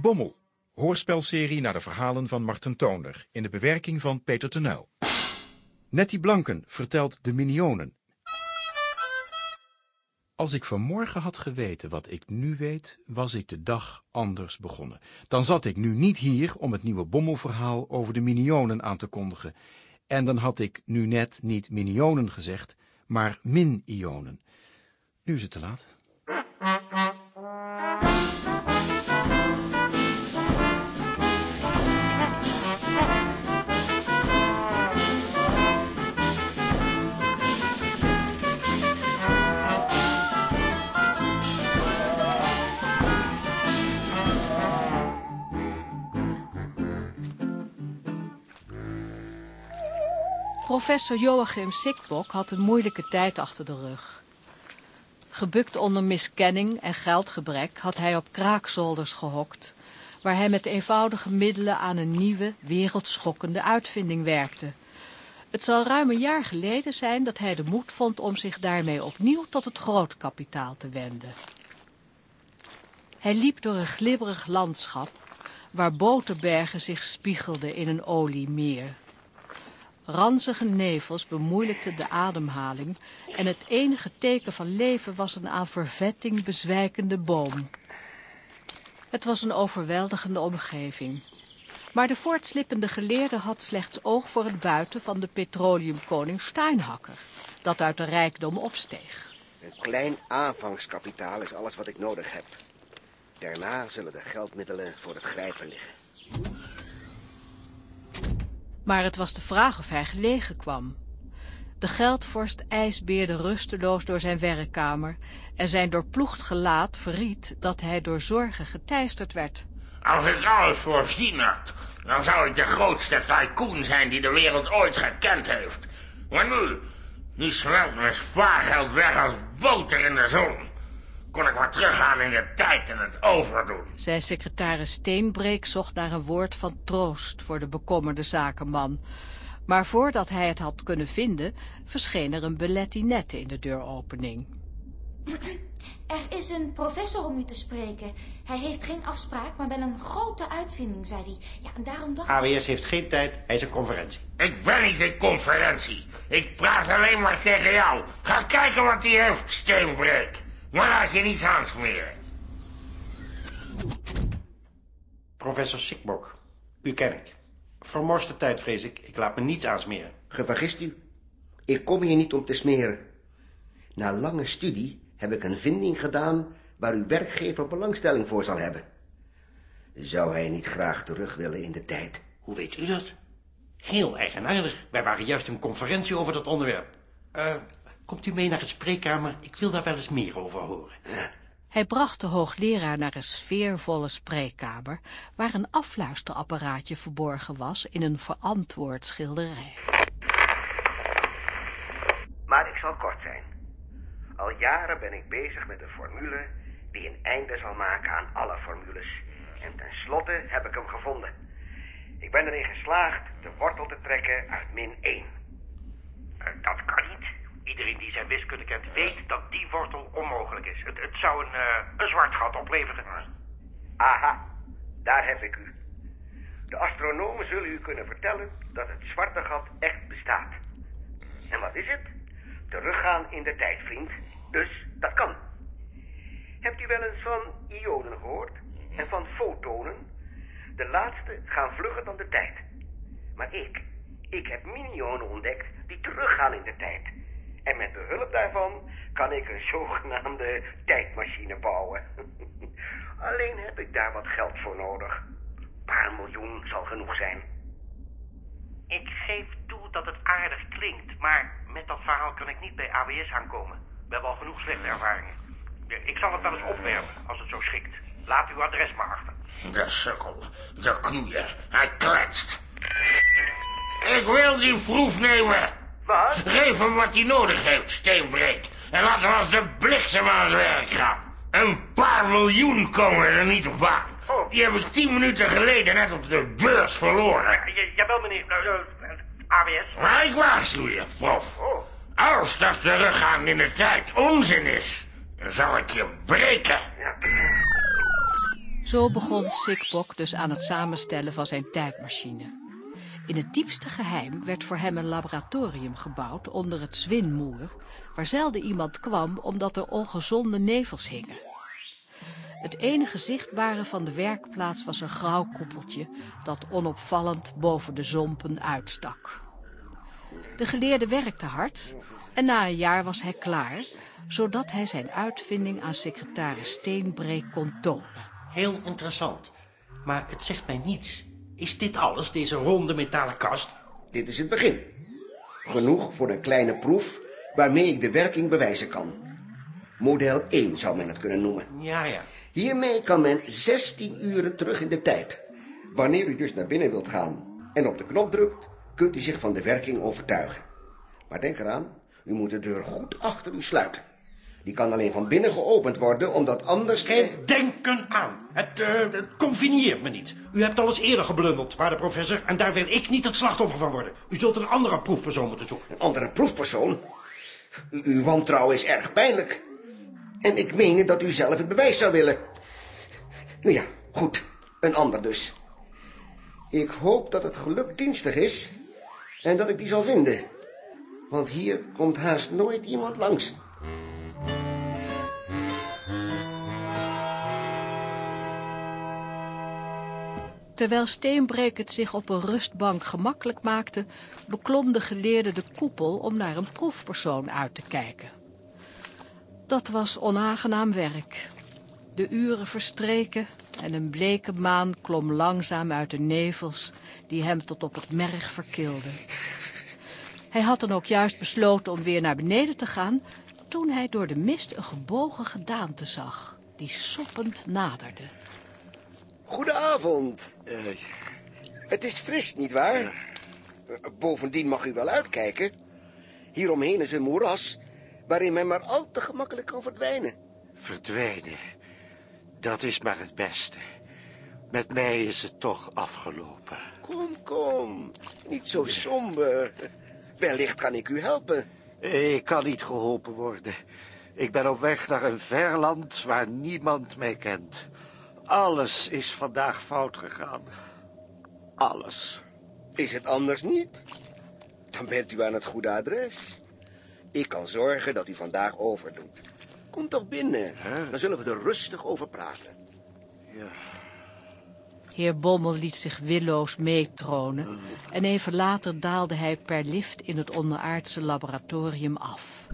Bommel, hoorspelserie naar de verhalen van Marten Toonder in de bewerking van Peter Tenuil. Nettie Blanken vertelt de Minionen. Als ik vanmorgen had geweten wat ik nu weet, was ik de dag anders begonnen. Dan zat ik nu niet hier om het nieuwe Bommelverhaal over de Minionen aan te kondigen. En dan had ik nu net niet Minionen gezegd, maar Min-ionen. Nu is het te laat. Professor Joachim Sikbok had een moeilijke tijd achter de rug. Gebukt onder miskenning en geldgebrek had hij op kraakzolders gehokt, waar hij met eenvoudige middelen aan een nieuwe, wereldschokkende uitvinding werkte. Het zal ruim een jaar geleden zijn dat hij de moed vond om zich daarmee opnieuw tot het grootkapitaal te wenden. Hij liep door een glibberig landschap, waar boterbergen zich spiegelden in een oliemeer. Ranzige nevels bemoeilijkten de ademhaling en het enige teken van leven was een aan vervetting bezwijkende boom. Het was een overweldigende omgeving. Maar de voortslippende geleerde had slechts oog voor het buiten van de petroleumkoning Steinhakker, dat uit de rijkdom opsteeg. Een klein aanvangskapitaal is alles wat ik nodig heb. Daarna zullen de geldmiddelen voor het grijpen liggen. Maar het was de vraag of hij gelegen kwam. De geldvorst ijsbeerde rusteloos door zijn werkkamer en zijn doorploegd gelaat verried dat hij door zorgen geteisterd werd. Als ik alles voorzien had, dan zou ik de grootste tycoon zijn die de wereld ooit gekend heeft. Maar nu, nu smelt mijn spaargeld weg als boter in de zon. Kon ik maar teruggaan in de tijd en het overdoen. Zijn secretaris Steenbreek zocht naar een woord van troost voor de bekommerde zakenman. Maar voordat hij het had kunnen vinden, verscheen er een belettinette in de deuropening. Er is een professor om u te spreken. Hij heeft geen afspraak, maar wel een grote uitvinding, zei hij. Ja, en daarom dacht ik... AWS heeft geen tijd, hij is een conferentie. Ik ben niet in conferentie. Ik praat alleen maar tegen jou. Ga kijken wat hij heeft, Steenbreek. Maar laat je niets aansmeren. Professor Sikbok, u ken ik. Vermorste tijd, vrees ik. Ik laat me niets aansmeren. Gevergist u. Ik kom hier niet om te smeren. Na lange studie heb ik een vinding gedaan waar uw werkgever belangstelling voor zal hebben. Zou hij niet graag terug willen in de tijd? Hoe weet u dat? Heel eigenaardig. Wij waren juist een conferentie over dat onderwerp. Eh, komt u mee naar de spreekkamer? Ik wil daar wel eens meer over horen. Hij bracht de hoogleraar naar een sfeervolle spreekkamer, waar een afluisterapparaatje verborgen was in een verantwoord schilderij. Maar ik zal kort zijn. Al jaren ben ik bezig met een formule die een einde zal maken aan alle formules. En tenslotte heb ik hem gevonden. Ik ben erin geslaagd de wortel te trekken uit min 1. dat kan niet. Iedereen die zijn wiskunde kent weet dat die wortel onmogelijk is. Het, het zou een, eh, een zwart gat opleveren. Aha, daar heb ik u. De astronomen zullen u kunnen vertellen dat het zwarte gat echt bestaat. En wat is het? Teruggaan in de tijd, vriend. Dus dat kan. Hebt u wel eens van ionen gehoord? En van fotonen? De laatste gaan vlugger dan de tijd. Maar ik, ik heb minionen ontdekt die teruggaan in de tijd. En met behulp daarvan kan ik een zogenaamde tijdmachine bouwen. Alleen heb ik daar wat geld voor nodig. Een paar miljoen zal genoeg zijn. Ik geef toe dat het aardig klinkt, maar met dat verhaal kan ik niet bij AWS aankomen. We hebben al genoeg slechte ervaringen. Ik zal het wel eens opwerpen, als het zo schikt. Laat uw adres maar achter. De sukkel, de knoeier, hij kletst. Ik wil die proef nemen. Wat? Geef hem wat hij nodig heeft, Steenbreek. En laat hem als de bliksem aan zijn werk gaan. Een paar miljoen komen er niet op aan. Oh. Die heb ik tien minuten geleden net op de beurs verloren. Ja, jawel, meneer. Uh, AWS. Maar ik waarschuw je, prof. Oh. Als dat teruggaan in de tijd onzin is, dan zal ik je breken. Zo begon Sikbok dus aan het samenstellen van zijn tijdmachine. In het diepste geheim werd voor hem een laboratorium gebouwd onder het Zwinmoer, waar zelden iemand kwam omdat er ongezonde nevels hingen. Het enige zichtbare van de werkplaats was een grauw koepeltje dat onopvallend boven de zompen uitstak. De geleerde werkte hard en na een jaar was hij klaar, zodat hij zijn uitvinding aan secretaris Steenbreek kon tonen. Heel interessant. Maar het zegt mij niets. Is dit alles, deze ronde metalen kast? Dit is het begin. Genoeg voor een kleine proef waarmee ik de werking bewijzen kan. Model 1 zou men het kunnen noemen. Ja, ja. Hiermee kan men 16 uren terug in de tijd. Wanneer u dus naar binnen wilt gaan en op de knop drukt, kunt u zich van de werking overtuigen. Maar denk eraan, u moet de deur goed achter u sluiten. Die kan alleen van binnen geopend worden, omdat anders... Geen denken aan. Het, eh, het convenieert me niet. U hebt al eens eerder geblunderd, waarde professor, en daar wil ik niet het slachtoffer van worden. U zult een andere proefpersoon moeten zoeken. Een andere proefpersoon? U- uw wantrouwen is erg pijnlijk. En ik meende dat u zelf het bewijs zou willen. Nou ja, goed. Een ander dus. Ik hoop dat het geluk dienstig is en dat ik die zal vinden. Want hier komt haast nooit iemand langs. Terwijl Steenbreek het zich op een rustbank gemakkelijk maakte, beklom de geleerde de koepel om naar een proefpersoon uit te kijken. Dat was onaangenaam werk. De uren verstreken en een bleke maan klom langzaam uit de nevels die hem tot op het merg verkilden. Hij had dan ook juist besloten om weer naar beneden te gaan, toen hij door de mist een gebogen gedaante zag, die soppend naderde. Goedenavond. Het is fris, nietwaar? Eh, Bovendien mag u wel uitkijken. Hieromheen is een moeras waarin men maar al te gemakkelijk kan verdwijnen. Verdwijnen. Dat is maar het beste. Met mij is het toch afgelopen. Kom, kom. Niet zo somber. Wellicht kan ik u helpen. Ik kan niet geholpen worden. Ik ben op weg naar een ver land waar niemand mij kent. Alles is vandaag fout gegaan. Alles. Is het anders niet? Dan bent u aan het goede adres. Ik kan zorgen dat u vandaag overdoet. Kom toch binnen. Dan zullen we er rustig over praten. Heer Bommel liet zich willoos meetronen en even later daalde hij per lift in het onderaardse laboratorium af.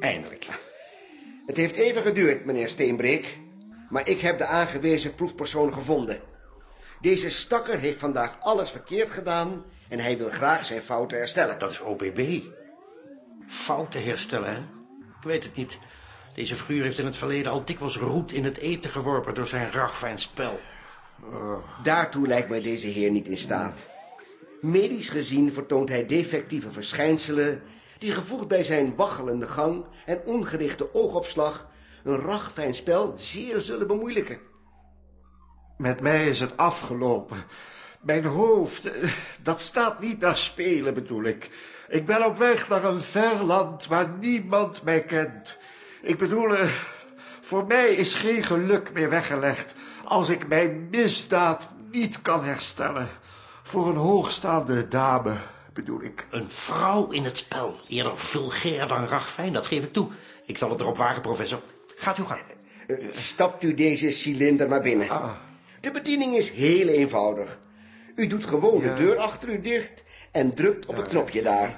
Eindelijk. Het heeft even geduurd, meneer Steenbreek. Maar ik heb de aangewezen proefpersoon gevonden. Deze stakker heeft vandaag alles verkeerd gedaan... en hij wil graag zijn fouten herstellen. Dat is OBB. Fouten herstellen, hè? Ik weet het niet. Deze figuur heeft in het verleden al dikwijls roet in het eten geworpen door zijn ragfijn spel. Daartoe lijkt mij deze heer niet in staat. Medisch gezien vertoont hij defectieve verschijnselen... die gevoegd bij zijn waggelende gang en ongerichte oogopslag... een ragfijn spel zeer zullen bemoeilijken. Met mij is het afgelopen. Mijn hoofd, dat staat niet naar spelen, bedoel ik. Ik ben op weg naar een ver land waar niemand mij kent. Ik bedoel, eh, voor mij is geen geluk meer weggelegd... als ik mijn misdaad niet kan herstellen. Voor een hoogstaande dame, bedoel ik. Een vrouw in het spel. Eerder vulgair dan ragfijn, dat geef ik toe. Ik zal het erop wagen, professor. Gaat u gang. Eh, Stapt u deze cilinder maar binnen. De bediening is heel eenvoudig. U doet gewoon de deur achter u dicht en drukt op het knopje daar.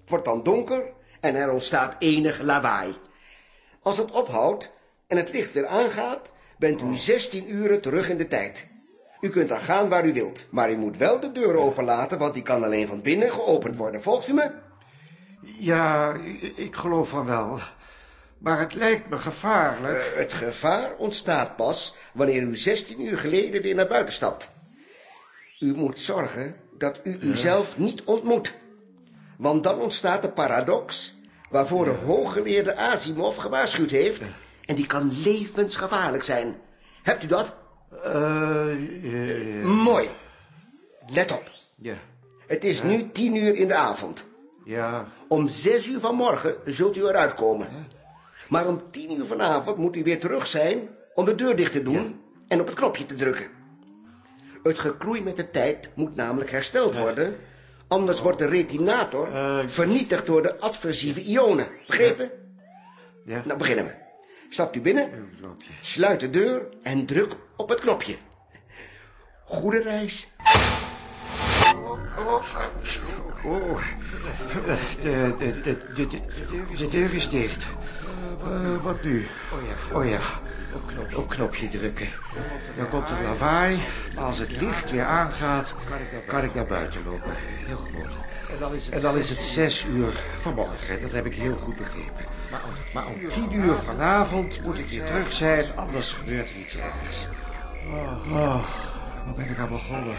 Het wordt dan donker en er ontstaat enig lawaai. Als het ophoudt en het licht weer aangaat, bent u 16 uren terug in de tijd. U kunt dan gaan waar u wilt, maar u moet wel de deur openlaten, want die kan alleen van binnen geopend worden. Volgt u me? Ja, ik, geloof van wel. Maar het lijkt me gevaarlijk. Eh, Het gevaar ontstaat pas wanneer u 16 uur geleden weer naar buiten stapt. U moet zorgen dat u uzelf niet ontmoet. Want dan ontstaat de paradox waarvoor de hooggeleerde Asimov gewaarschuwd heeft. En die kan levensgevaarlijk zijn. Hebt u dat? Eh, Mooi. Let op. ja, Het is nu 10 uur in de avond. ja, Om 6 uur vanmorgen zult u eruit komen. Maar om tien uur vanavond moet u weer terug zijn om de deur dicht te doen en op het knopje te drukken. Het gekroei met de tijd moet namelijk hersteld worden, anders wordt de retinator vernietigd door de adversieve ionen. Begrepen? Ja. Nou, beginnen we. Stapt u binnen, sluit de deur en druk op het knopje. Goede reis. Oh, de, de, de, de, de, de deur is dicht. Eh, wat nu? Oh ja, op knopje drukken. Dan komt er lawaai, als het licht weer aangaat, kan ik naar buiten lopen. Heel gewoon. En dan is het zes uur vanmorgen, dat heb ik heel goed begrepen. Maar om tien uur vanavond moet ik weer terug zijn, anders gebeurt er iets ergs. Oh, waar ben ik aan begonnen?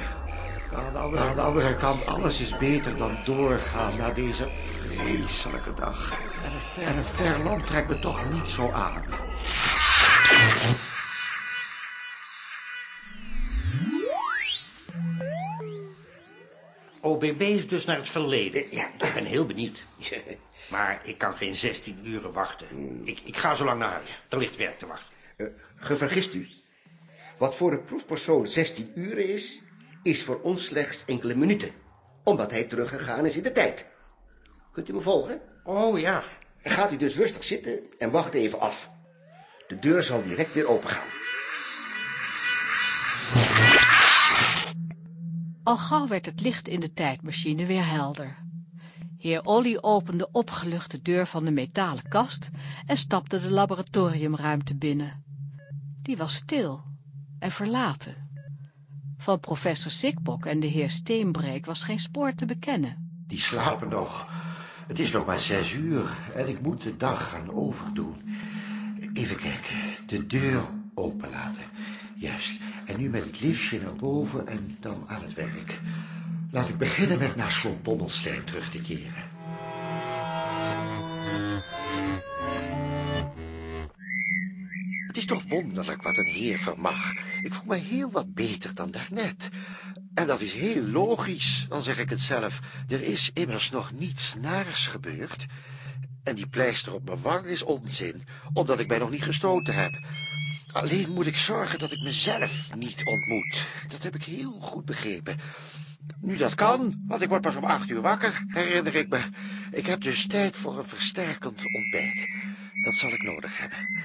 Aan de, andere, aan de andere kant, alles is beter dan doorgaan na deze vreselijke dag. En een ver, en een ver land trekt me toch niet zo aan. OBB is dus naar het verleden. Ja. Ik ben heel benieuwd. Maar ik kan geen 16 uren wachten. Ik, ik ga zo lang naar huis. Er ligt werk te wachten. Uh, gevergist u. Wat voor de proefpersoon 16 uren is, is voor ons slechts enkele minuten. Omdat hij teruggegaan is in de tijd. Kunt u me volgen? Oh ja. Gaat u dus rustig zitten en wacht even af. De deur zal direct weer opengaan. Al gauw werd het licht in de tijdmachine weer helder. Heer Olly opende opgelucht de deur van de metalen kast en stapte de laboratoriumruimte binnen. Die was stil en verlaten. Van professor Sikbok en de heer Steenbreek was geen spoor te bekennen. Die slapen nog. Het is nog maar zes uur en ik moet de dag gaan overdoen. Even kijken, de deur openlaten. Juist, en nu met het liftje naar boven en dan aan het werk. Laat ik beginnen met naar Slot Bommelstein terug te keren. Het is toch wonderlijk wat een heer vermag. Ik voel me heel wat beter dan daarnet. En dat is heel logisch, dan zeg ik het zelf. Er is immers nog niets naars gebeurd. En die pleister op mijn wang is onzin, omdat ik mij nog niet gestoten heb. Alleen moet ik zorgen dat ik mezelf niet ontmoet. Dat heb ik heel goed begrepen. Nu dat kan, want ik word pas om acht uur wakker, herinner ik me. Ik heb dus tijd voor een versterkend ontbijt. Dat zal ik nodig hebben.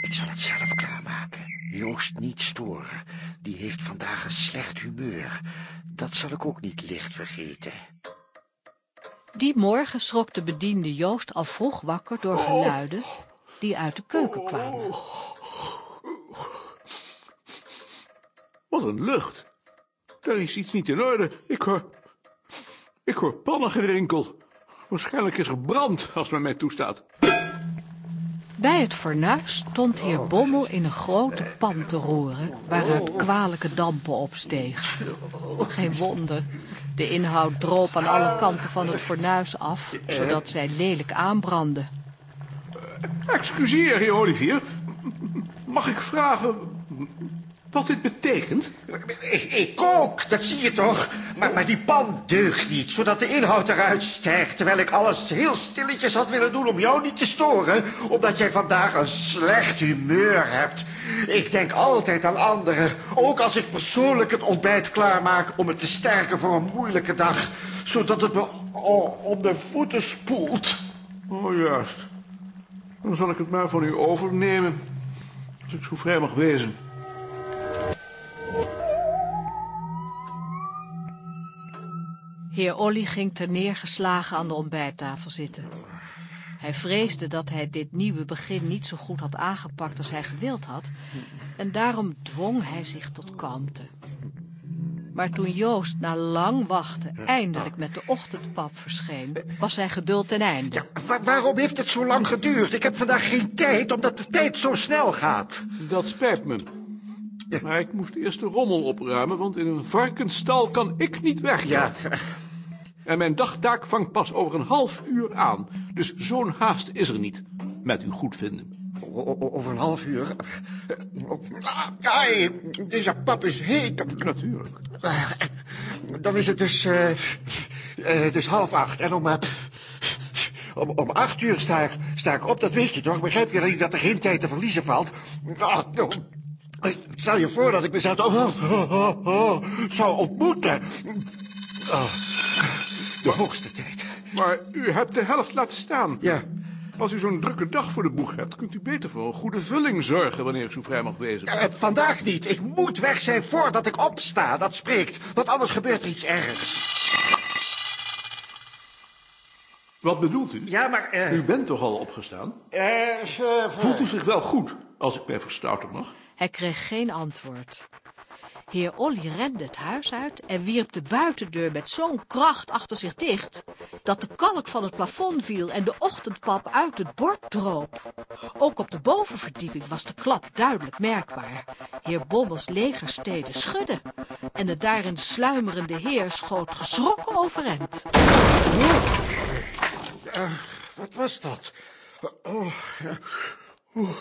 Ik zal het zelf klaarmaken. Joost niet storen. Die heeft vandaag een slecht humeur. Dat zal ik ook niet licht vergeten. Die morgen schrok de bediende Joost al vroeg wakker door geluiden die uit de keuken kwamen. Wat een lucht. Daar is iets niet in orde. Ik hoor... Ik hoor pannengerinkel. Waarschijnlijk is er brand, als men mij toestaat. Bij het fornuis stond heer Bommel in een grote pan te roeren, waaruit kwalijke dampen opstegen. Geen wonder, de inhoud droop aan alle kanten van het fornuis af, zodat zij lelijk aanbrandde. Excuseer, heer Olivier. Mag ik vragen wat dit betekent? Ik, ik ook, dat zie je toch? Maar, maar die pan deugt niet, zodat de inhoud eruit stijgt... terwijl ik alles heel stilletjes had willen doen om jou niet te storen... omdat jij vandaag een slecht humeur hebt. Ik denk altijd aan anderen, ook als ik persoonlijk het ontbijt klaarmaak... om het te sterken voor een moeilijke dag, zodat het me oh, om de voeten spoelt. Oh, juist. Dan zal ik het maar van u overnemen, als ik zo vrij mag wezen. Heer Olly ging ter neergeslagen aan de ontbijttafel zitten. Hij vreesde dat hij dit nieuwe begin niet zo goed had aangepakt als hij gewild had, en daarom dwong hij zich tot kalmte. Maar toen Joost na lang wachten eindelijk met de ochtendpap verscheen, was zijn geduld ten einde. Wa- waarom heeft het zo lang geduurd? Ik heb vandaag geen tijd, omdat de tijd zo snel gaat. Dat spijt me. Maar ik moest eerst de rommel opruimen, want in een varkensstal kan ik niet werken. Ja, En mijn dagtaak vangt pas over een half uur aan. Dus zo'n haast is er niet, met uw goedvinden. o- over een half uur. Ah, Ai, deze pap is heet. Natuurlijk. Dan is het dus, eh, eh, dus half acht. En om, eh, om, om acht uur sta ik, sta ik op, dat weet je toch? Begrijp je niet dat er geen tijd te verliezen valt? Ah, nou, stel je voor dat ik mezelf oh, oh, oh, zou ontmoeten. De hoogste tijd. Maar u hebt de helft laten staan. Ja, Als u zo'n drukke dag voor de boeg hebt, kunt u beter voor een goede vulling zorgen wanneer ik zo vrij mag wezen. eh, vandaag niet. Ik moet weg zijn voordat ik opsta. Dat spreekt, want anders gebeurt er iets ergs. Wat bedoelt u? Ja, maar... eh U bent toch al opgestaan? eh, Voelt u zich wel goed, als ik mij verstouten mag? Hij kreeg geen antwoord. Heer Olly rende het huis uit en wierp de buitendeur met zo'n kracht achter zich dicht, dat de kalk van het plafond viel en de ochtendpap uit het bord droop. Ook op de bovenverdieping was de klap duidelijk merkbaar. Heer Bommels legersteden schudden en de daarin sluimerende heer schoot geschrokken overeind. Wat was dat? Oh, oh,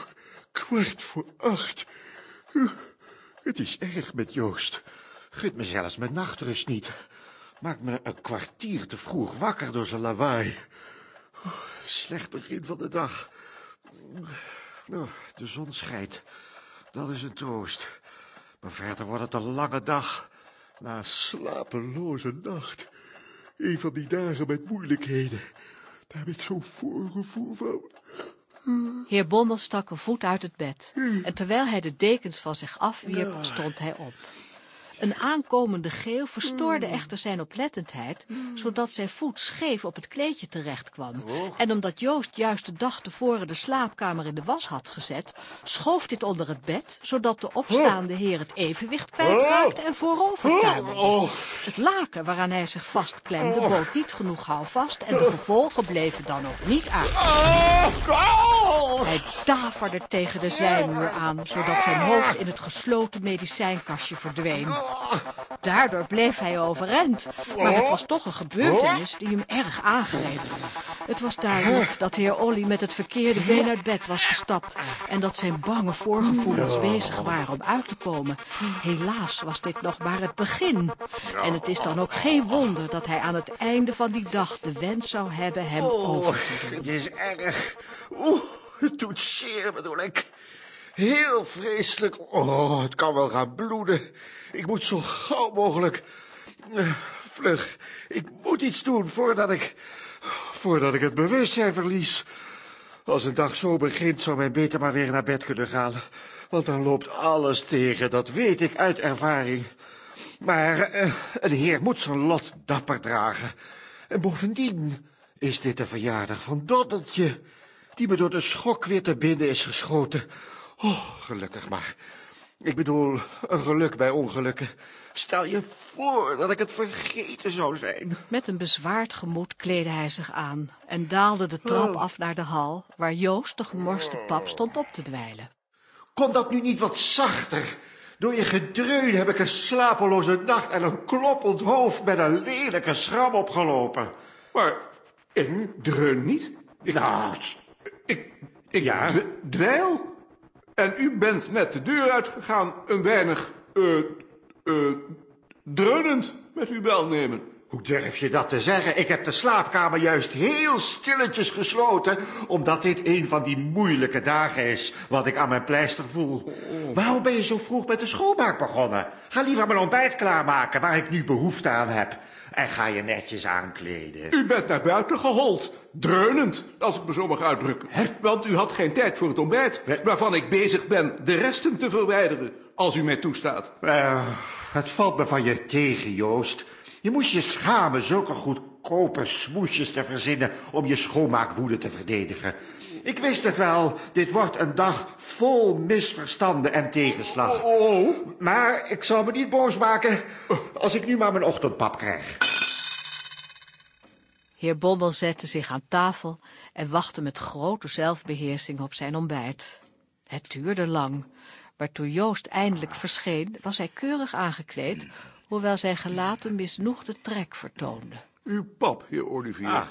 kwart voor acht. Het is erg met Joost. Gunt me zelfs mijn nachtrust niet. Maakt me een kwartier te vroeg wakker door zijn lawaai. Slecht begin van de dag. Oh, de zon schijnt. Dat is een troost. Maar verder wordt het een lange dag. Na een slapeloze nacht. Een van die dagen met moeilijkheden. Daar heb ik zo'n voorgevoel van. Heer Bommel stak een voet uit het bed. En terwijl hij de dekens van zich afwierp, stond hij op. Een aankomende geel verstoorde echter zijn oplettendheid, zodat zijn voet scheef op het kleedje terecht kwam. En omdat Joost juist de dag tevoren de slaapkamer in de was had gezet, schoof dit onder het bed, zodat de opstaande heer het evenwicht kwijtraakte en voorover tuimelde. Het laken waaraan hij zich vastklemde bood niet genoeg houvast en de gevolgen bleven dan ook niet uit. Hij daverde tegen de zijmuur aan, zodat zijn hoofd in het gesloten medicijnkastje verdween. Daardoor bleef hij overeind, maar het was toch een gebeurtenis die hem erg aangreep. Het was duidelijk dat heer Olly met het verkeerde been uit bed was gestapt en dat zijn bange voorgevoelens bezig waren om uit te komen. Helaas was dit nog maar het begin. En het is dan ook geen wonder dat hij aan het einde van die dag de wens zou hebben hem over te doen. Het is erg. Oeh, het doet zeer, bedoel ik. Heel vreselijk. Oh, het kan wel gaan bloeden. Ik moet zo gauw mogelijk... eh, vlug, ik moet iets doen voordat ik... voordat ik het bewustzijn verlies. Als een dag zo begint, zou men beter maar weer naar bed kunnen gaan. Want dan loopt alles tegen, dat weet ik uit ervaring. Maar eh, een heer moet zijn lot dapper dragen. En bovendien is dit de verjaardag van Doddeltje, die me door de schok weer te binnen is geschoten. Oh, gelukkig maar. Ik bedoel, een geluk bij ongelukken. Stel je voor dat ik het vergeten zou zijn. Met een bezwaard gemoed kleedde hij zich aan en daalde de trap af naar de hal, waar Joost de gemorste pap stond op te dweilen. Kon dat nu niet wat zachter? Door je gedreun heb ik een slapeloze nacht en een kloppend hoofd met een lelijke schram opgelopen. Maar ik dreun niet. Ik, Nou, ik, ik Ja? dweil. En u bent net de deur uitgegaan een weinig, eh, eh, dreunend met uw welnemen. Hoe durf je dat te zeggen? Ik heb de slaapkamer juist heel stilletjes gesloten, omdat dit een van die moeilijke dagen is, wat ik aan mijn pleister voel. Waarom ben je zo vroeg met de schoonmaak begonnen? Ga liever mijn ontbijt klaarmaken, waar ik nu behoefte aan heb. En ga je netjes aankleden. U bent naar buiten gehold, dreunend, als ik me zo mag uitdrukken. Want u had geen tijd voor het ontbijt, waarvan ik bezig ben de resten te verwijderen, als u mij toestaat. Eh, het valt me van je tegen, Joost. Je moest je schamen zulke goedkope smoesjes te verzinnen om je schoonmaakwoede te verdedigen. Ik wist het wel, dit wordt een dag vol misverstanden en tegenslag. Oh, Maar ik zal me niet boos maken als ik nu maar mijn ochtendpap krijg. Heer Bommel zette zich aan tafel en wachtte met grote zelfbeheersing op zijn ontbijt. Het duurde lang, maar toen Joost eindelijk verscheen, was hij keurig aangekleed, hoewel zijn gelaat een misnoegde trek vertoonde. uw pap, heer Olivier.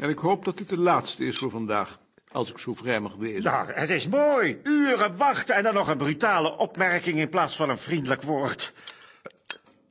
En ik hoop dat dit de laatste is voor vandaag, als ik zo vrij mag wezen. Nou, het is mooi. Uren wachten en dan nog een brutale opmerking in plaats van een vriendelijk woord.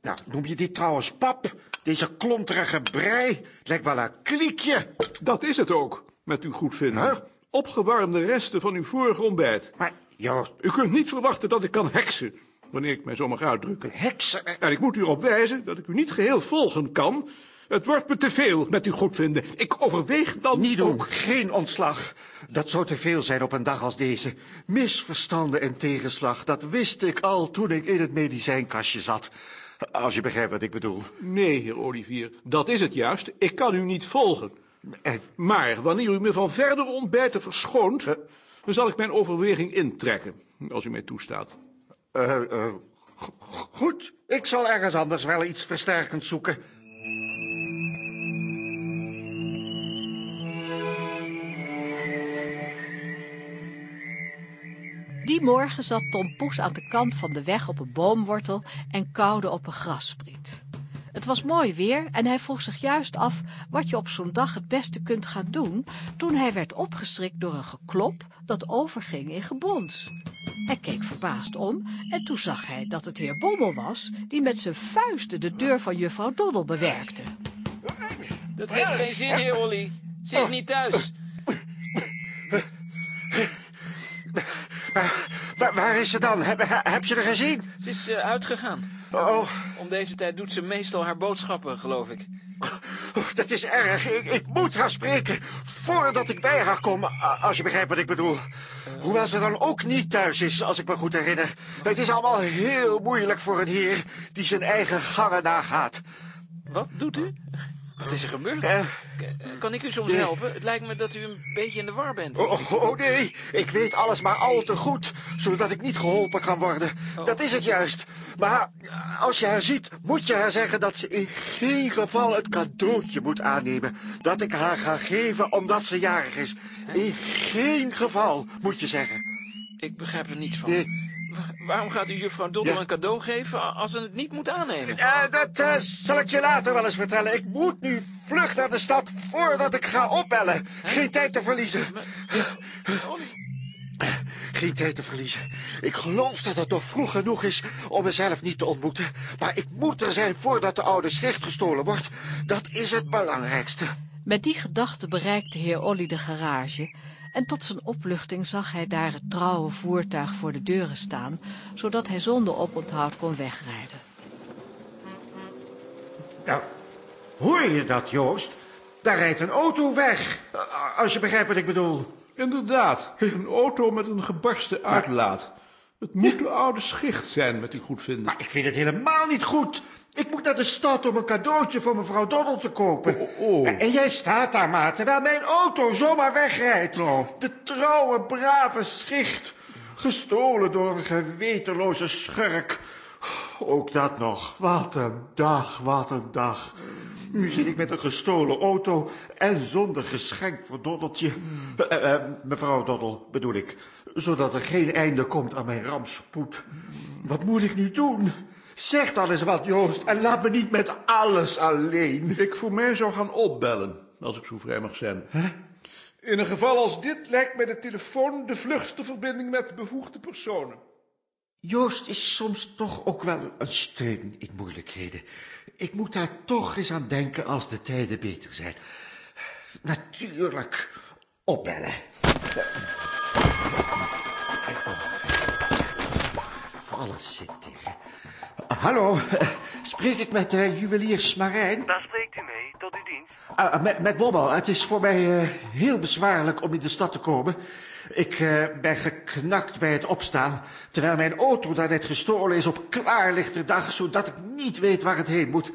Nou, noem je dit trouwens pap? Deze klonterige brei lijkt wel een kliekje. Dat is het ook, met uw goedvinden. Huh? Opgewarmde resten van uw vorige ontbijt. Maar, Joost, U kunt niet verwachten dat ik kan heksen, wanneer ik mij zo mag uitdrukken. heksen... En ik moet u erop wijzen dat ik u niet geheel volgen kan. Het wordt me te veel met uw goedvinden. Ik overweeg dan Niet doen, ook... geen ontslag. Dat zou te veel zijn op een dag als deze. Misverstanden en tegenslag, dat wist ik al toen ik in het medicijnkastje zat. Als je begrijpt wat ik bedoel. Nee, heer Olivier, dat is het juist. Ik kan u niet volgen. En, Maar wanneer u me van verdere ontbijten verschoont... dan zal ik mijn overweging intrekken, als u mij toestaat. Eh, eh, go- goed, ik zal ergens anders wel iets versterkends zoeken. Die morgen zat Tom Poes aan de kant van de weg op een boomwortel en kauwde op een grasspriet. Het was mooi weer en hij vroeg zich juist af wat je op zo'n dag het beste kunt gaan doen, toen hij werd opgeschrikt door een geklop dat overging in gebons. Hij keek verbaasd om en toen zag hij dat het heer Bommel was, die met zijn vuisten de deur van juffrouw Doddel bewerkte. Dat heeft geen zin, heer Olly. Ze is niet thuis. Maar, waar, waar is ze dan? Heb, heb je er gezien? Ze is eh, uitgegaan. Oh, Om deze tijd doet ze meestal haar boodschappen, geloof ik. Dat is erg. Ik, ik moet haar spreken voordat ik bij haar kom, als je begrijpt wat ik bedoel. Hoewel ze dan ook niet thuis is, als ik me goed herinner. Het is allemaal heel moeilijk voor een heer die zijn eigen gangen nagaat. Wat doet u? Wat is er gebeurd? Kan ik u soms helpen? Het lijkt me dat u een beetje in de war bent. Oh, oh, oh, nee, ik weet alles maar al te goed, zodat ik niet geholpen kan worden. Dat is het juist. Maar als je haar ziet, moet je haar zeggen dat ze in geen geval het cadeautje moet aannemen dat ik haar ga geven omdat ze jarig is. In geen geval, moet je zeggen. Ik begrijp er niets van. Nee. Wa- Waarom gaat u juffrouw Doddel Ja. een cadeau geven als ze het niet moet aannemen? Eh, dat eh, zal ik je later wel eens vertellen. Ik moet nu vlug naar de stad voordat ik ga opbellen. Geen tijd te verliezen. Olly, Geen tijd te verliezen. Ik geloof dat het nog vroeg genoeg is om mezelf niet te ontmoeten. Maar ik moet er zijn voordat de oude schrift gestolen wordt. Dat is het belangrijkste. Met die gedachte bereikte heer Olly de garage en tot zijn opluchting zag hij daar het trouwe voertuig voor de deuren staan, zodat hij zonder oponthoud kon wegrijden. Nou, hoor je dat, Joost? Daar rijdt een auto weg. Als je begrijpt wat ik bedoel. Inderdaad, een auto met een gebarsten uitlaat. Het moet de oude schicht zijn met uw goedvinden. Maar ik vind het helemaal niet goed. Ik moet naar de stad om een cadeautje voor mevrouw Doddel te kopen. Oh, oh. En jij staat daar maar, terwijl mijn auto zomaar wegrijdt. Oh. De trouwe, brave schicht. Gestolen door een gewetenloze schurk. Ook dat nog. Wat een dag, wat een dag. Nu zit ik met een gestolen auto en zonder geschenk voor Doddeltje. Eh, eh, mevrouw Doddel, bedoel ik. Zodat er geen einde komt aan mijn rampspoed. Wat moet ik nu doen? Zeg dan eens wat, Joost, en laat me niet met alles alleen. Ik voor mij zou gaan opbellen, als ik zo vrij mag zijn. In een geval als dit lijkt mij de telefoon de vlugste verbinding met bevoegde personen. Joost is soms toch ook wel een steun in moeilijkheden. Ik moet daar toch eens aan denken als de tijden beter zijn. Natuurlijk, opbellen. Alles zit tegen. Hallo, spreek ik met uh, juwelier Marijn? Daar spreekt u mee, tot uw dienst. Ah, met, met Bommel, het is voor mij eh, heel bezwaarlijk om in de stad te komen. Ik eh, ben geknakt bij het opstaan, terwijl mijn auto daarnet gestolen is op klaarlichterdag, zodat ik niet weet waar het heen moet.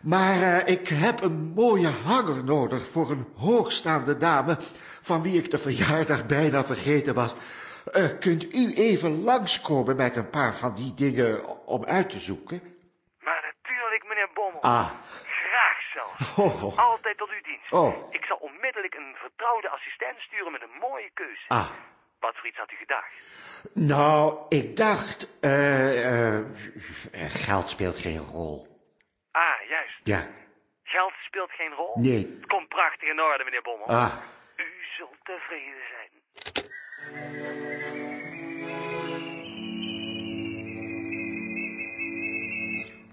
Maar ik heb een mooie hanger nodig voor een hoogstaande dame, van wie ik de verjaardag bijna vergeten was. Eh, kunt u even langskomen met een paar van die dingen om uit te zoeken? Maar natuurlijk, meneer Bommel. Ah, Graag zelfs. oh, oh. Altijd tot uw dienst. Oh. Ik zal onmiddellijk een vertrouwde assistent sturen met een mooie keuze. ah. Wat voor iets had u gedacht? Nou, ik dacht, eh, eh, geld speelt geen rol. Ah, juist. Ja, Geld speelt geen rol? nee. Het komt prachtig in orde, meneer Bommel. Ah, U zult tevreden zijn.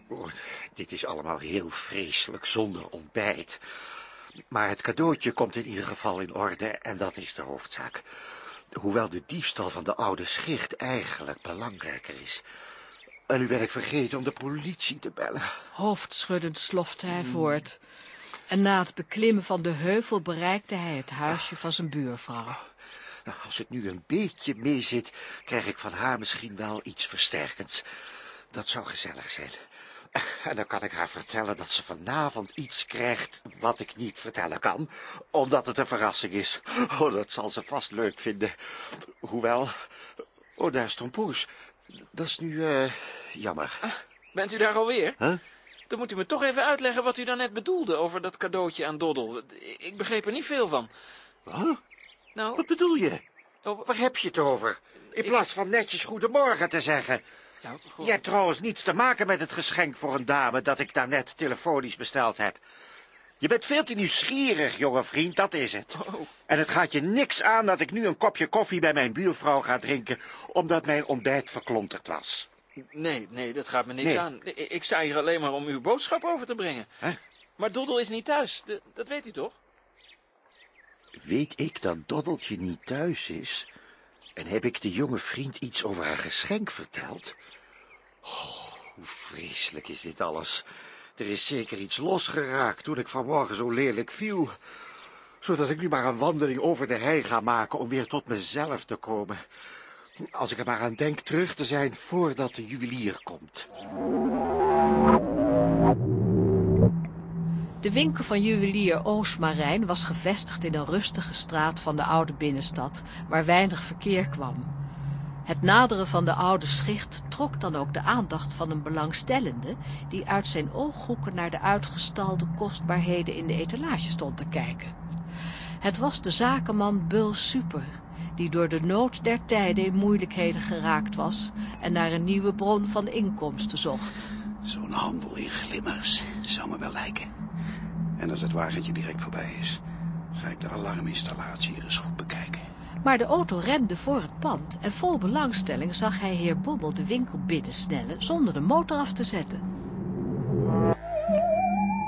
Oh, dit is allemaal heel vreselijk zonder ontbijt. Maar het cadeautje komt in ieder geval in orde en dat is de hoofdzaak. Hoewel de diefstal van de oude schicht eigenlijk belangrijker is. En nu ben ik vergeten om de politie te bellen. Hoofdschuddend slofte hij voort. En na het beklimmen van de heuvel bereikte hij het huisje van zijn buurvrouw. Nou, Als het nu een beetje meezit, krijg ik van haar misschien wel iets versterkends. Dat zou gezellig zijn. En dan kan ik haar vertellen dat ze vanavond iets krijgt wat ik niet vertellen kan, omdat het een verrassing is. Oh, dat zal ze vast leuk vinden. Hoewel... Oh, daar is Tom Poes. Dat is nu, eh, jammer. Bent u daar alweer? Huh? Dan moet u me toch even uitleggen wat u daarnet bedoelde over dat cadeautje aan Doddel. Ik begreep er niet veel van. Huh? Nou, Wat bedoel je? oh, Waar heb je het over? In plaats van netjes goedemorgen te zeggen. ja, goed. Je hebt trouwens niets te maken met het geschenk voor een dame dat ik daarnet telefonisch besteld heb. Je bent veel te nieuwsgierig, jonge vriend, dat is het. Oh. En het gaat je niks aan dat ik nu een kopje koffie bij mijn buurvrouw ga drinken, omdat mijn ontbijt verklonterd was. Nee, nee, dat gaat me niks Nee. aan. Ik, sta hier alleen maar om uw boodschap over te brengen. Maar Doddel is niet thuis, dat weet u toch? Weet ik dat Doddeltje niet thuis is? En heb ik de jonge vriend iets over haar geschenk verteld? Oh, hoe vreselijk is dit alles. Er is zeker iets losgeraakt toen ik vanmorgen zo lelijk viel. Zodat ik nu maar een wandeling over de hei ga maken om weer tot mezelf te komen. Als ik er maar aan denk terug te zijn voordat de juwelier komt. De winkel van juwelier Oos Marijn was gevestigd in een rustige straat van de oude binnenstad, waar weinig verkeer kwam. Het naderen van de oude schicht trok dan ook de aandacht van een belangstellende, die uit zijn ooghoeken naar de uitgestalde kostbaarheden in de etalage stond te kijken. Het was de zakenman Bul Super, die door de nood der tijden in moeilijkheden geraakt was en naar een nieuwe bron van inkomsten zocht. Zo'n handel in glimmers zou me wel lijken. En als het wagentje direct voorbij is, ga ik de alarminstallatie eens goed bekijken. Maar de auto remde voor het pand en vol belangstelling zag hij heer Bobbel de winkel binnensnellen zonder de motor af te zetten.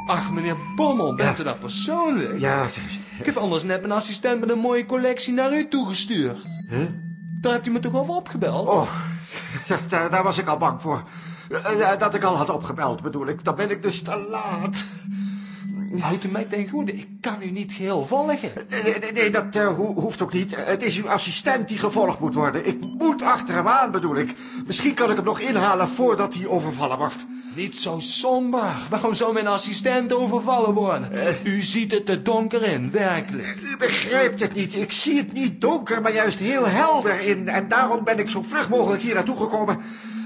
Ach, meneer Bommel, bent u dat persoonlijk? Ja, Ik heb anders net mijn assistent met een mooie collectie naar u toegestuurd. Daar hebt u me toch over opgebeld? Oh, daar, daar was ik al bang voor. Eh, Dat ik al had opgebeld, bedoel ik. Dan ben ik dus te laat. Houdt u mij ten goede, ik kan u niet geheel volgen. Nee, nee, nee, dat eh, ho- hoeft ook niet. Het is uw assistent die gevolgd moet worden. Ik moet achter hem aan, bedoel ik. Misschien kan ik hem nog inhalen voordat hij overvallen wordt. Niet zo somber. Waarom zou mijn assistent overvallen worden? U ziet het te donker in, werkelijk. U begrijpt het niet. Ik zie het niet donker, maar juist heel helder in. En daarom ben ik zo vlug mogelijk hier naartoe gekomen,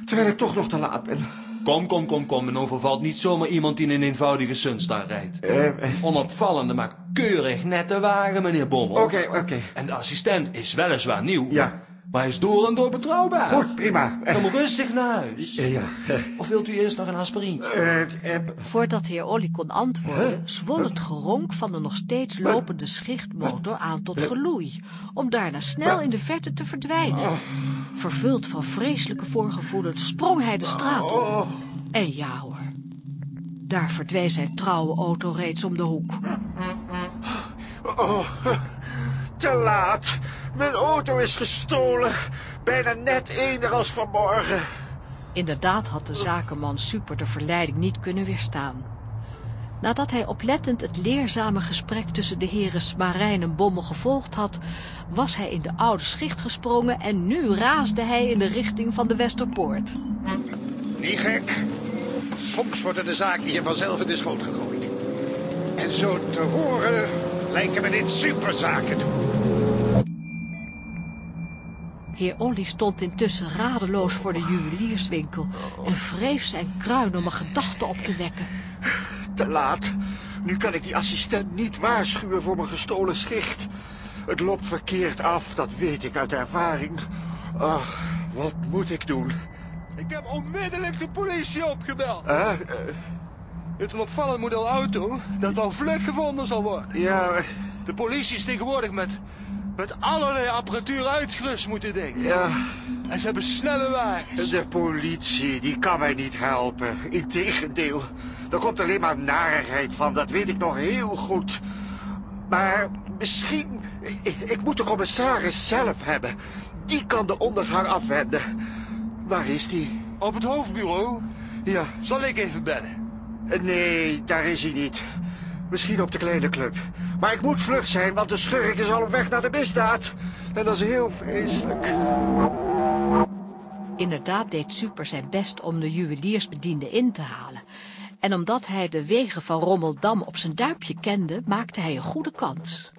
terwijl ik toch nog te laat ben. Kom, kom, kom, kom. Men overvalt niet zomaar iemand die in een eenvoudige Sunstar rijdt. Eh, eh, Onopvallende, maar keurig nette wagen, meneer Bommel. Oké, oké. En de assistent is weliswaar nieuw. Ja. Maar hij is door en door betrouwbaar. Goed, prima. Eh, Kom rustig naar huis. eh, ja. eh, Of wilt u eerst nog een aspirintje? eh, eh, Voordat heer Olly kon antwoorden, zwol het geronk van de nog steeds lopende schichtmotor aan tot geloei, om daarna snel in de verte te verdwijnen. Vervuld van vreselijke voorgevoelens sprong hij de straat op. En ja hoor, daar verdween zijn trouwe auto reeds om de hoek. Oh, te laat. Mijn auto is gestolen. Bijna net eender als vanmorgen. Inderdaad had de zakenman Super de verleiding niet kunnen weerstaan. Nadat hij oplettend het leerzame gesprek tussen de heren Smarijn en Bommel gevolgd had, was hij in de oude schicht gesprongen en nu raasde hij in de richting van de Westerpoort. Niet gek. Soms worden de zaken hier vanzelf in de schoot gegooid. En zo te horen lijken me dit superzaken toe. Heer Olly stond intussen radeloos voor de juwelierswinkel en wreef zijn kruin om een gedachte op te wekken. Te laat. Nu kan ik die assistent niet waarschuwen voor mijn gestolen schicht. Het loopt verkeerd af, dat weet ik uit ervaring. Ach, wat moet ik doen? Ik heb onmiddellijk de politie opgebeld. Eh, eh, Het is een opvallend model auto dat al vlug gevonden zal worden. ja, De politie is tegenwoordig met, met allerlei apparatuur uitgerust, moet je denken. ja, En ze hebben snelle wagens. de politie, die kan mij niet helpen. Integendeel, er komt alleen maar narigheid van, dat weet ik nog heel goed. Maar misschien... Ik, ik moet de commissaris zelf hebben. Die kan de ondergang afwenden. Waar is die? Op het hoofdbureau? Ja. Zal ik even bellen? Nee, daar is hij niet. Misschien op de kleine club. Maar ik moet vlug zijn, want de schurk is al op weg naar de misdaad. En dat is heel vreselijk. Inderdaad deed Super zijn best om de juweliersbediende in te halen. En omdat hij de wegen van Rommeldam op zijn duimpje kende, maakte hij een goede kans.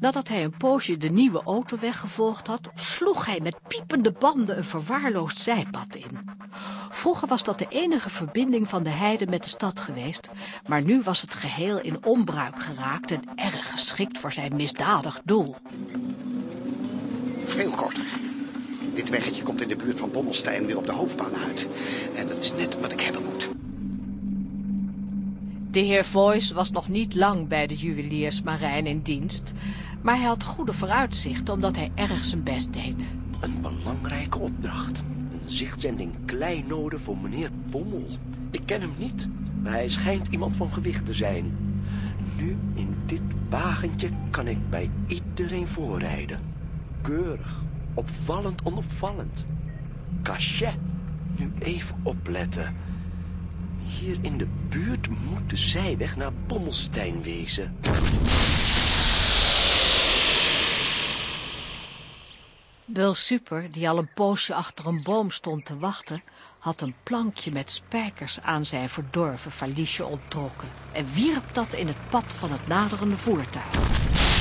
Nadat hij een poosje de nieuwe autoweg gevolgd had, sloeg hij met piepende banden een verwaarloosd zijpad in. Vroeger was dat de enige verbinding van de heide met de stad geweest, maar nu was het geheel in onbruik geraakt en erg geschikt voor zijn misdadig doel. Veel korter. Dit weggetje komt in de buurt van Bommelstein weer op de hoofdbaan uit. En dat is net wat ik hebben moet. De heer Voice was nog niet lang bij de juweliersmarijn in dienst, maar hij had goede vooruitzichten omdat hij erg zijn best deed. Een belangrijke opdracht. Een zichtzending kleinoden voor meneer Bommel. Ik ken hem niet, maar hij schijnt iemand van gewicht te zijn. Nu, in dit wagentje, kan ik bij iedereen voorrijden. Keurig, opvallend onopvallend. Cachet. Nu even opletten. Hier in de buurt moet de zijweg naar Bommelstein wezen. Bul Super, die al een poosje achter een boom stond te wachten, had een plankje met spijkers aan zijn verdorven valiesje onttrokken en wierp dat in het pad van het naderende voertuig.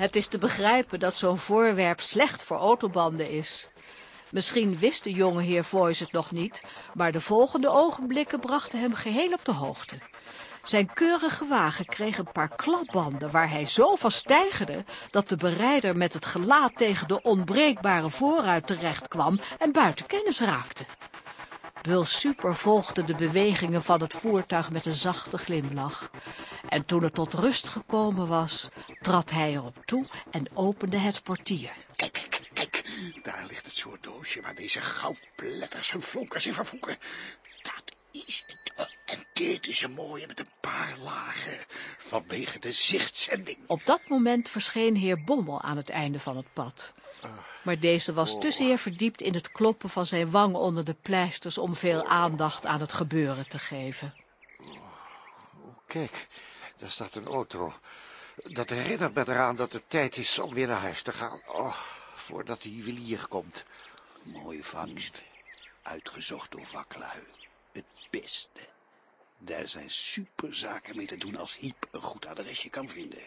Het is te begrijpen dat zo'n voorwerp slecht voor autobanden is. Misschien wist de jonge heer Voice het nog niet, maar de volgende ogenblikken brachten hem geheel op de hoogte. Zijn keurige wagen kreeg een paar klapbanden waar hij zo van stijgerde dat de berijder met het gelaat tegen de onbreekbare voorruit terecht kwam en buiten kennis raakte. Bul Super volgde de bewegingen van het voertuig met een zachte glimlach. En toen het tot rust gekomen was, trad hij erop toe en opende het portier. Daar ligt het soort doosje waar deze goudletters hun flonkers in vervoegen. Dat is het. En dit is een mooie met een paar lagen. Vanwege de zichtzending. Op dat moment verscheen heer Bommel aan het einde van het pad. Maar deze was te zeer verdiept in het kloppen van zijn wang onder de pleisters om veel aandacht aan het gebeuren te geven. Kijk, daar staat een auto. Dat herinnert me eraan dat het tijd is om weer naar huis te gaan. Oh, voordat de juwelier komt. Mooie vangst. Uitgezocht door vaklui. Het beste. Daar zijn superzaken mee te doen als Hiep een goed adresje kan vinden.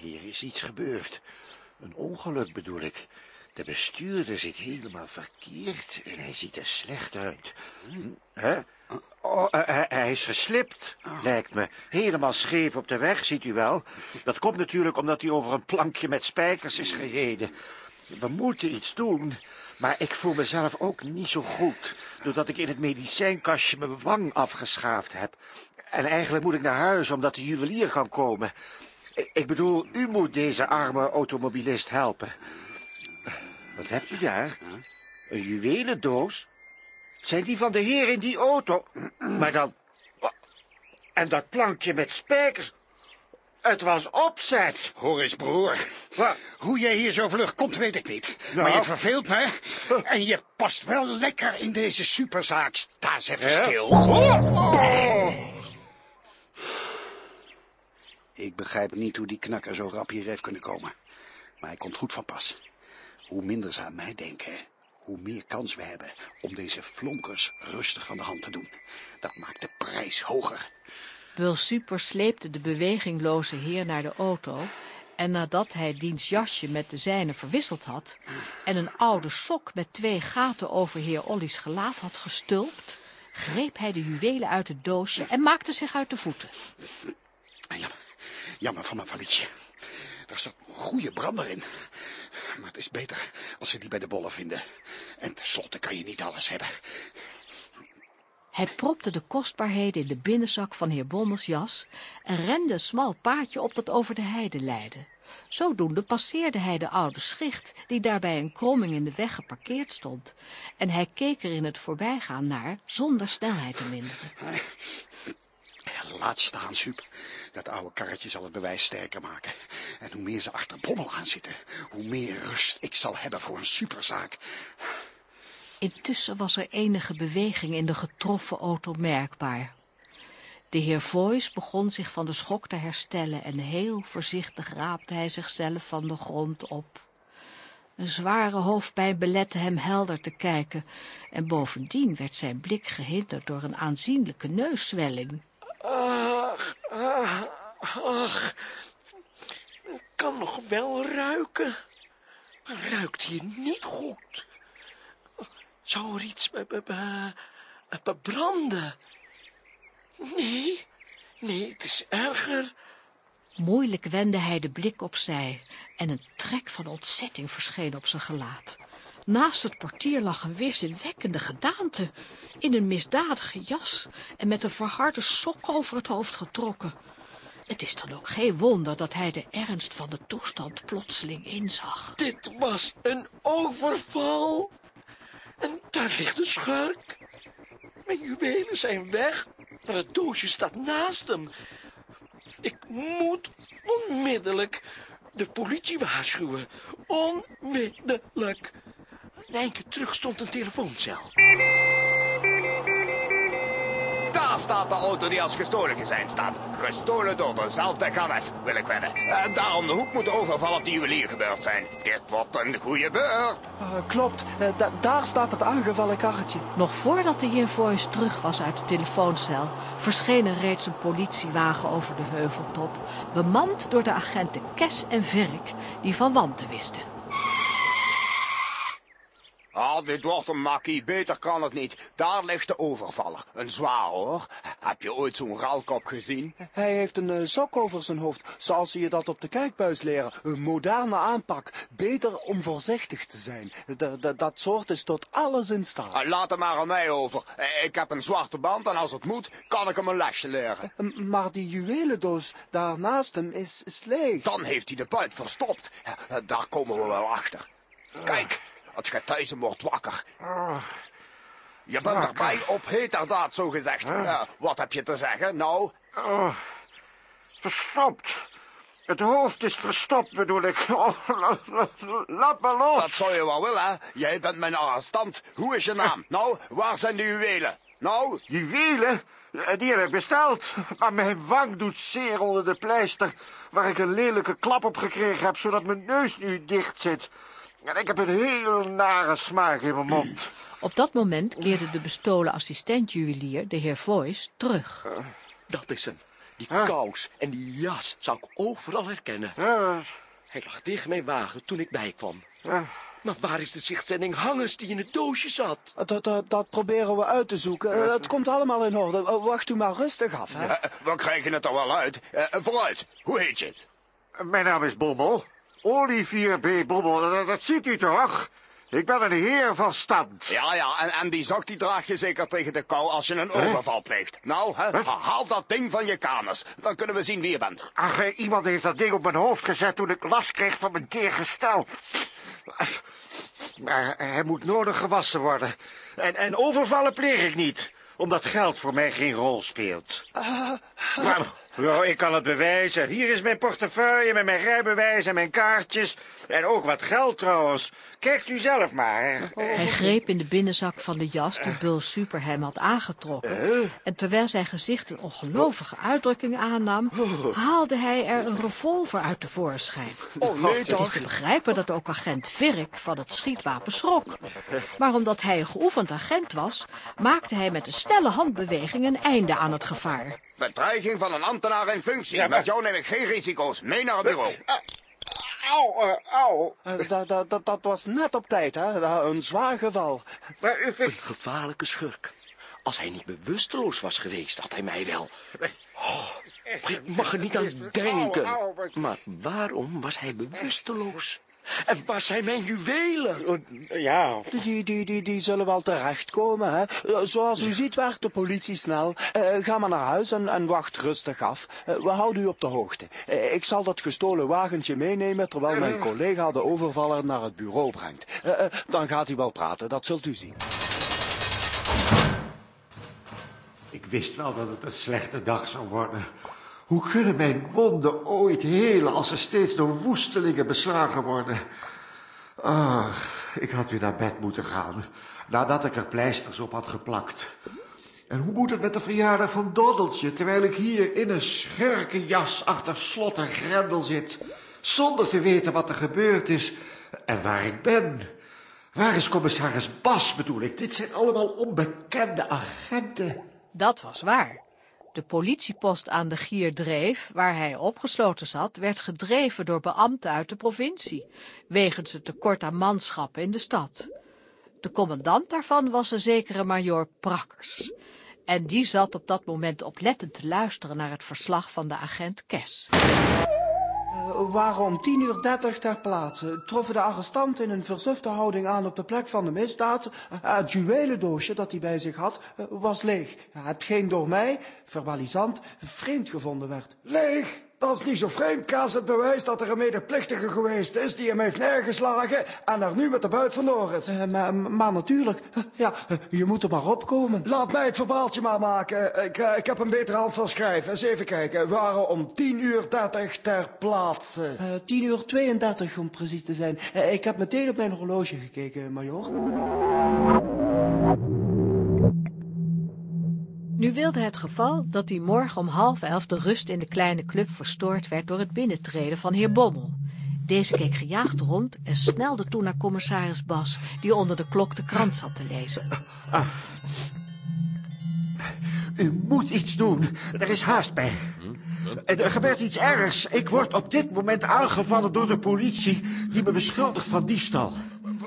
Hier is iets gebeurd. Een ongeluk bedoel ik. De bestuurder zit helemaal verkeerd en hij ziet er slecht uit. Hè? Oh, eh, hij, hij is geslipt, lijkt me. Helemaal scheef op de weg, ziet u wel. Dat komt natuurlijk omdat hij over een plankje met spijkers is gereden. We moeten iets doen, maar ik voel mezelf ook niet zo goed... doordat ik in het medicijnkastje mijn wang afgeschaafd heb. En eigenlijk moet ik naar huis, omdat de juwelier kan komen. Ik bedoel, u moet deze arme automobilist helpen. Wat hebt u daar? Een juwelendoos? Zijn die van de heer in die auto? Maar dan... En dat plankje met spijkers... Het was opzet. Hoor eens, broer. Hoe jij hier zo vlug komt, weet ik niet. Maar Nou. je verveelt me. En je past wel lekker in deze superzaak. Sta eens even stil. Oh. Ik begrijp niet hoe die knakker zo rap hier heeft kunnen komen. Maar hij komt goed van pas. Hoe minder ze aan mij denken, hoe meer kans we hebben om deze flonkers rustig van de hand te doen. Dat maakt de prijs hoger. Bul Super sleepte de bewegingloze heer naar de auto... en nadat hij diens jasje met de zijne verwisseld had... en een oude sok met twee gaten over heer Olly's gelaat had gestulpt... greep hij de juwelen uit het doosje en maakte zich uit de voeten. Jammer van mijn valiesje. Daar zat een goede brander in. Maar het is beter als ze die bij de bollen vinden. En tenslotte kan je niet alles hebben. Hij propte de kostbaarheden in de binnenzak van heer Bommels jas... en rende een smal paadje op dat over de heide leidde. Zodoende passeerde hij de oude schicht, die daar bij een kromming in de weg geparkeerd stond. En hij keek er in het voorbijgaan naar, zonder snelheid te minderen. Laat staan, Sup. Dat oude karretje zal het bewijs sterker maken. En hoe meer ze achter Bommel aan zitten, hoe meer rust ik zal hebben voor een superzaak. Intussen was er enige beweging in de getroffen auto merkbaar. De heer Voice begon zich van de schok te herstellen en heel voorzichtig raapte hij zichzelf van de grond op. Een zware hoofdpijn belette hem helder te kijken en bovendien werd zijn blik gehinderd door een aanzienlijke neuszwelling. Ach, ach, ach. Ik kan nog wel ruiken. Maar ruikt hier niet goed. Zou er iets branden? Nee, nee, het is erger. Moeilijk wendde hij de blik opzij en een trek van ontzetting verscheen op zijn gelaat. Naast het portier lag een weerzinwekkende gedaante, in een misdadige jas en met een verharde sok over het hoofd getrokken. Het is dan ook geen wonder dat hij de ernst van de toestand plotseling inzag. Dit was een overval. En daar ligt de schurk. Mijn juwelen zijn weg, maar het doosje staat naast hem. Ik moet onmiddellijk de politie waarschuwen. Onmiddellijk. Een eindje terug stond een telefooncel. Daar staat de auto die als gestolen gezien staat. Gestolen door dezelfde galef, wil ik wedden. En daarom de hoek moet de overval op de juwelier gebeurd zijn. Dit wordt een goede beurt. Eh, klopt, Eh, da- daar staat het aangevallen karretje. Nog voordat de heer Voice terug was uit de telefooncel, verscheen er reeds een politiewagen over de heuveltop, bemand door de agenten Kes en Virk, die van wanten wisten. Ah, dit wordt een makkie. Beter kan het niet. Daar ligt de overvaller. Een zwaar hoor. Heb je ooit zo'n ralkop gezien? Hij heeft een eh, sok over zijn hoofd, zoals ze je dat op de kijkbuis leren. Een moderne aanpak, beter om voorzichtig te zijn. D- dat soort is tot alles in staat. Ah, Laat hem maar aan mij over. Eh, Ik heb een zwarte band en als het moet, kan ik hem een lesje leren. Maar die juwelendoos daar naast hem is, is leeg. Dan heeft hij de buit verstopt. Eh, Daar komen we wel achter. Kijk, het getijzen wordt wakker. Je bent erbij op heterdaad, zo gezegd. Eh, wat heb je te zeggen? Nou, Oh, verstopt. Het hoofd is verstopt, bedoel ik. Oh, la- la- laat me los. dat zou je wel willen, hè? Jij bent mijn arrestant. Hoe is je naam? Nou, waar zijn de juwelen? Nou, Juwelen? Eh, Die heb ik besteld. Maar mijn wang doet zeer onder de pleister... waar ik een lelijke klap op gekregen heb... zodat mijn neus nu dicht zit. En ik heb een heel nare smaak in mijn mond. Op dat moment keerde de bestolen assistent-juwelier, de heer Voice, terug. Dat is hem. Die kous en die jas zou ik overal herkennen. Hij lag tegen mijn wagen toen ik bijkwam. Maar waar is de zichtzending hangers die in het doosje zat? Dat, dat, dat proberen we uit te zoeken. Het komt allemaal in orde. Eh, Wacht u maar rustig af, hè. eh, we krijgen het er wel uit. Eh, vooruit, hoe heet je? Mijn naam is Bommel. Olivier B. Bommel, dat, dat ziet u toch? Ik ben een heer van stand. Ja, ja, en, en die zak die draag je zeker tegen de kou als je een overval pleegt. Nou, hè, haal dat ding van je kanus. Dan kunnen we zien wie je bent. Ach, eh, iemand heeft dat ding op mijn hoofd gezet toen ik last kreeg van mijn teergestel. Maar hij moet nodig gewassen worden. En, en overvallen pleeg ik niet, omdat geld voor mij geen rol speelt. Maar, ja, ik kan het bewijzen. Hier is mijn portefeuille met mijn rijbewijs en mijn kaartjes. En ook wat geld trouwens. Kijkt u zelf maar. hè. Hij greep in de binnenzak van de jas die Bul Super hem had aangetrokken. En terwijl zijn gezicht een ongelovige uitdrukking aannam, haalde hij er een revolver uit tevoorschijn. Oh, nee Het is te begrijpen dat ook agent Virk van het schietwapen schrok. Maar omdat hij een geoefend agent was, maakte hij met een snelle handbeweging een einde aan het gevaar. Bedreiging van een ambtenaar in functie. Met jou neem ik geen risico's. Mee naar het bureau. Au, eh, au. Dat, dat, dat, dat was net op tijd, hè. Een zwaar geval. Maar u vindt... Een gevaarlijke schurk. Als hij niet bewusteloos was geweest, had hij mij wel. Oh, ik mag er niet aan denken. Maar waarom was hij bewusteloos? En waar zijn mijn juwelen? Ja. Die, die, die, die zullen wel terechtkomen, hè. Zoals u ziet werkt de politie snel. Eh, ga maar naar huis en, en wacht rustig af. Eh, we houden u op de hoogte. Eh, ik zal dat gestolen wagentje meenemen terwijl mijn collega de overvaller naar het bureau brengt. Dan gaat hij wel praten, dat zult u zien. Ik wist wel dat het een slechte dag zou worden. Hoe kunnen mijn wonden ooit helen als ze steeds door woestelingen beslagen worden? Ah, ik had weer naar bed moeten gaan, nadat ik er pleisters op had geplakt. En hoe moet het met de verjaardag van Doddeltje, terwijl ik hier in een schurkenjas achter slot en grendel zit, zonder te weten wat er gebeurd is en waar ik ben? Waar is commissaris Bas, bedoel ik? Dit zijn allemaal onbekende agenten. Dat was waar. De politiepost aan de Gierdreef, waar hij opgesloten zat, werd gedreven door beambten uit de provincie, wegens het tekort aan manschappen in de stad. De commandant daarvan was een zekere majoor Prakkers. En die zat op dat moment oplettend te luisteren naar het verslag van de agent Kes. Uh, waarom 10 uur 30 ter plaatse troffen de arrestanten in een versufte houding aan op de plek van de misdaad. Uh, het juwelendoosje dat hij bij zich had uh, was leeg. Hetgeen door mij, verbalisant, vreemd gevonden werd. Leeg? Dat is niet zo vreemd, Kaas. Het bewijs dat er een medeplichtige geweest is die hem heeft neergeslagen en er nu met de buit vandoor is. Uh, maar, maar, natuurlijk, ja, je moet er maar opkomen. Laat mij het verbaaltje maar maken. Ik, ik heb een betere hand van schrijven. Eens even kijken. We waren om 10 uur 30 ter plaatse. Uh, 10 uur 32 om precies te zijn. Uh, ik heb meteen op mijn horloge gekeken, major. Nu wilde het geval dat die morgen om half elf de rust in de kleine club verstoord werd door het binnentreden van heer Bommel. Deze keek gejaagd rond en snelde toen naar commissaris Bas, die onder de klok de krant zat te lezen. U moet iets doen. Er is haast bij. Er gebeurt iets ergs. Ik word op dit moment aangevallen door de politie die me beschuldigt van diefstal.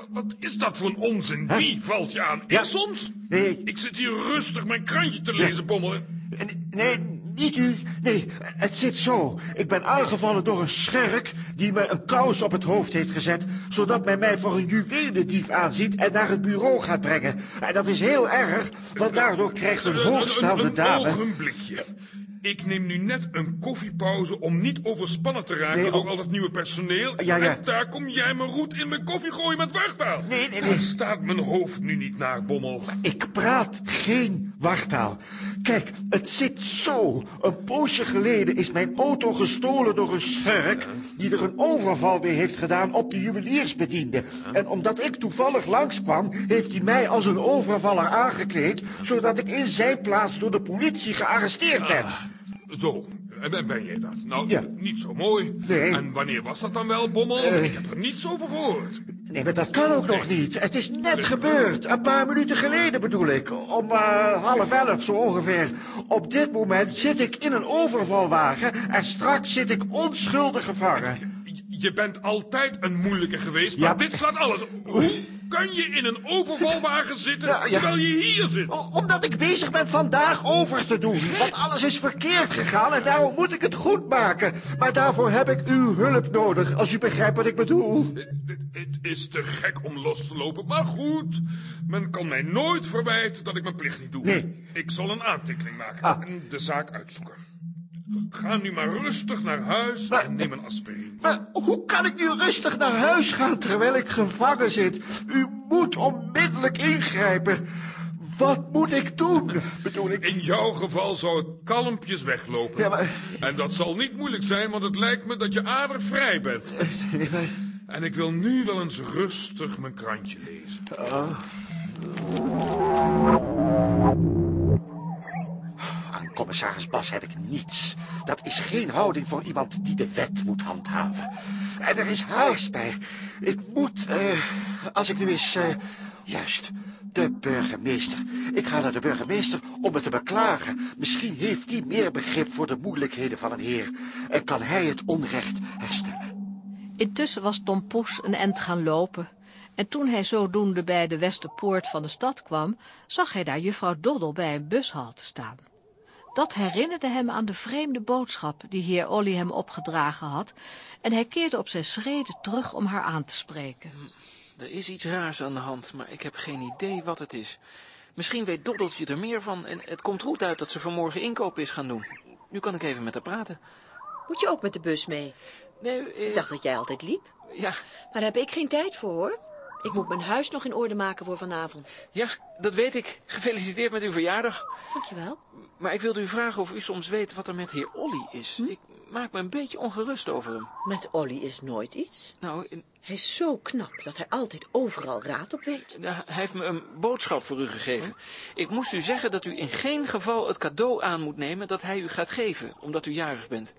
Wat is dat voor een onzin? Wie valt je aan? Ja. Ik soms? Nee. Ik zit hier rustig mijn krantje te lezen, ja. Bommel. Nee, niet u. Nee, het zit zo. Ik ben aangevallen door een schurk die me een kous op het hoofd heeft gezet, zodat men mij voor een juwelendief aanziet en naar het bureau gaat brengen. En dat is heel erg, want daardoor krijgt een hoogstaande dame... Een ogenblikje. Ik neem nu net een koffiepauze om niet overspannen te raken Nee, door oh. al dat nieuwe personeel. Ja, ja. En daar kom jij me roet in mijn koffie gooien met wartaal. Nee, nee, Daar nee. staat mijn hoofd nu niet naar, Bommel. Ik praat geen wartaal. Kijk, het zit zo. Een poosje geleden is mijn auto gestolen door een schurk... die er een overval mee heeft gedaan op de juweliersbediende. En omdat ik toevallig langskwam... heeft hij mij als een overvaller aangekleed... zodat ik in zijn plaats door de politie gearresteerd ben. Zo, en ben- ben jij dat? Nou, Ja. niet zo mooi. Nee. En wanneer was dat dan wel, Bommel? Eh. Ik heb er niets over gehoord. Nee, maar dat kan ook nog niet. Het is net gebeurd. Een paar minuten geleden bedoel ik. Om eh, half elf zo ongeveer. Op dit moment zit ik in een overvalwagen... en straks zit ik onschuldig gevangen. Je bent altijd een moeilijke geweest, maar Ja. dit slaat alles. Hoe kan je in een overvalwagen zitten Ja, ja. terwijl je hier zit? O- Omdat ik bezig ben vandaag over te doen. Want alles is verkeerd gegaan en daarom moet ik het goed maken. Maar daarvoor heb ik uw hulp nodig, als u begrijpt wat ik bedoel. Het is te gek om los te lopen, maar goed. Men kan mij nooit verwijten dat ik mijn plicht niet doe. Nee. Ik zal een aantekening maken Ah. en de zaak uitzoeken. Ga nu maar rustig naar huis Maar- en neem een aspirine. Maar hoe kan ik nu rustig naar huis gaan terwijl ik gevangen zit? U moet onmiddellijk ingrijpen. Wat moet ik doen, bedoel ik? In jouw geval zou ik kalmpjes weglopen. Ja, maar- En dat zal niet moeilijk zijn, want het lijkt me dat je adervrij bent. Nee, maar- En ik wil nu wel eens rustig mijn krantje lezen. Aan commissaris Bas heb ik niets. Dat is geen houding voor iemand die de wet moet handhaven. En er is haast bij. Ik moet, eh, als ik nu eens... eh, juist, de burgemeester. Ik ga naar de burgemeester om me te beklagen. Misschien heeft hij meer begrip voor de moeilijkheden van een heer... en kan hij het onrecht herstellen. Intussen was Tom Poes een end gaan lopen. En toen hij zodoende bij de Westerpoort van de stad kwam, zag hij daar juffrouw Doddel bij een bushalte staan. Dat herinnerde hem aan de vreemde boodschap die heer Olly hem opgedragen had, en hij keerde op zijn schreden terug om haar aan te spreken. Er is iets raars aan de hand, maar ik heb geen idee wat het is. Misschien weet Doddeltje er meer van en het komt goed uit dat ze vanmorgen inkoop is gaan doen. Nu kan ik even met haar praten. Moet je ook met de bus mee? Nee, Ik dacht dat jij altijd liep. Ja. Maar daar heb ik geen tijd voor, hoor. Ik moet mijn huis nog in orde maken voor vanavond. Ja, dat weet ik. Gefeliciteerd met uw verjaardag. Dankjewel. Maar ik wilde u vragen of u soms weet wat er met heer Olly is. Ik maak me een beetje ongerust over hem. Met Olly is nooit iets. Nou, in- Hij is zo knap dat hij altijd overal raad op weet. ja, hij heeft me een boodschap voor u gegeven. Ik moest u zeggen dat u in geen geval het cadeau aan moet nemen dat hij u gaat geven, omdat u jarig bent.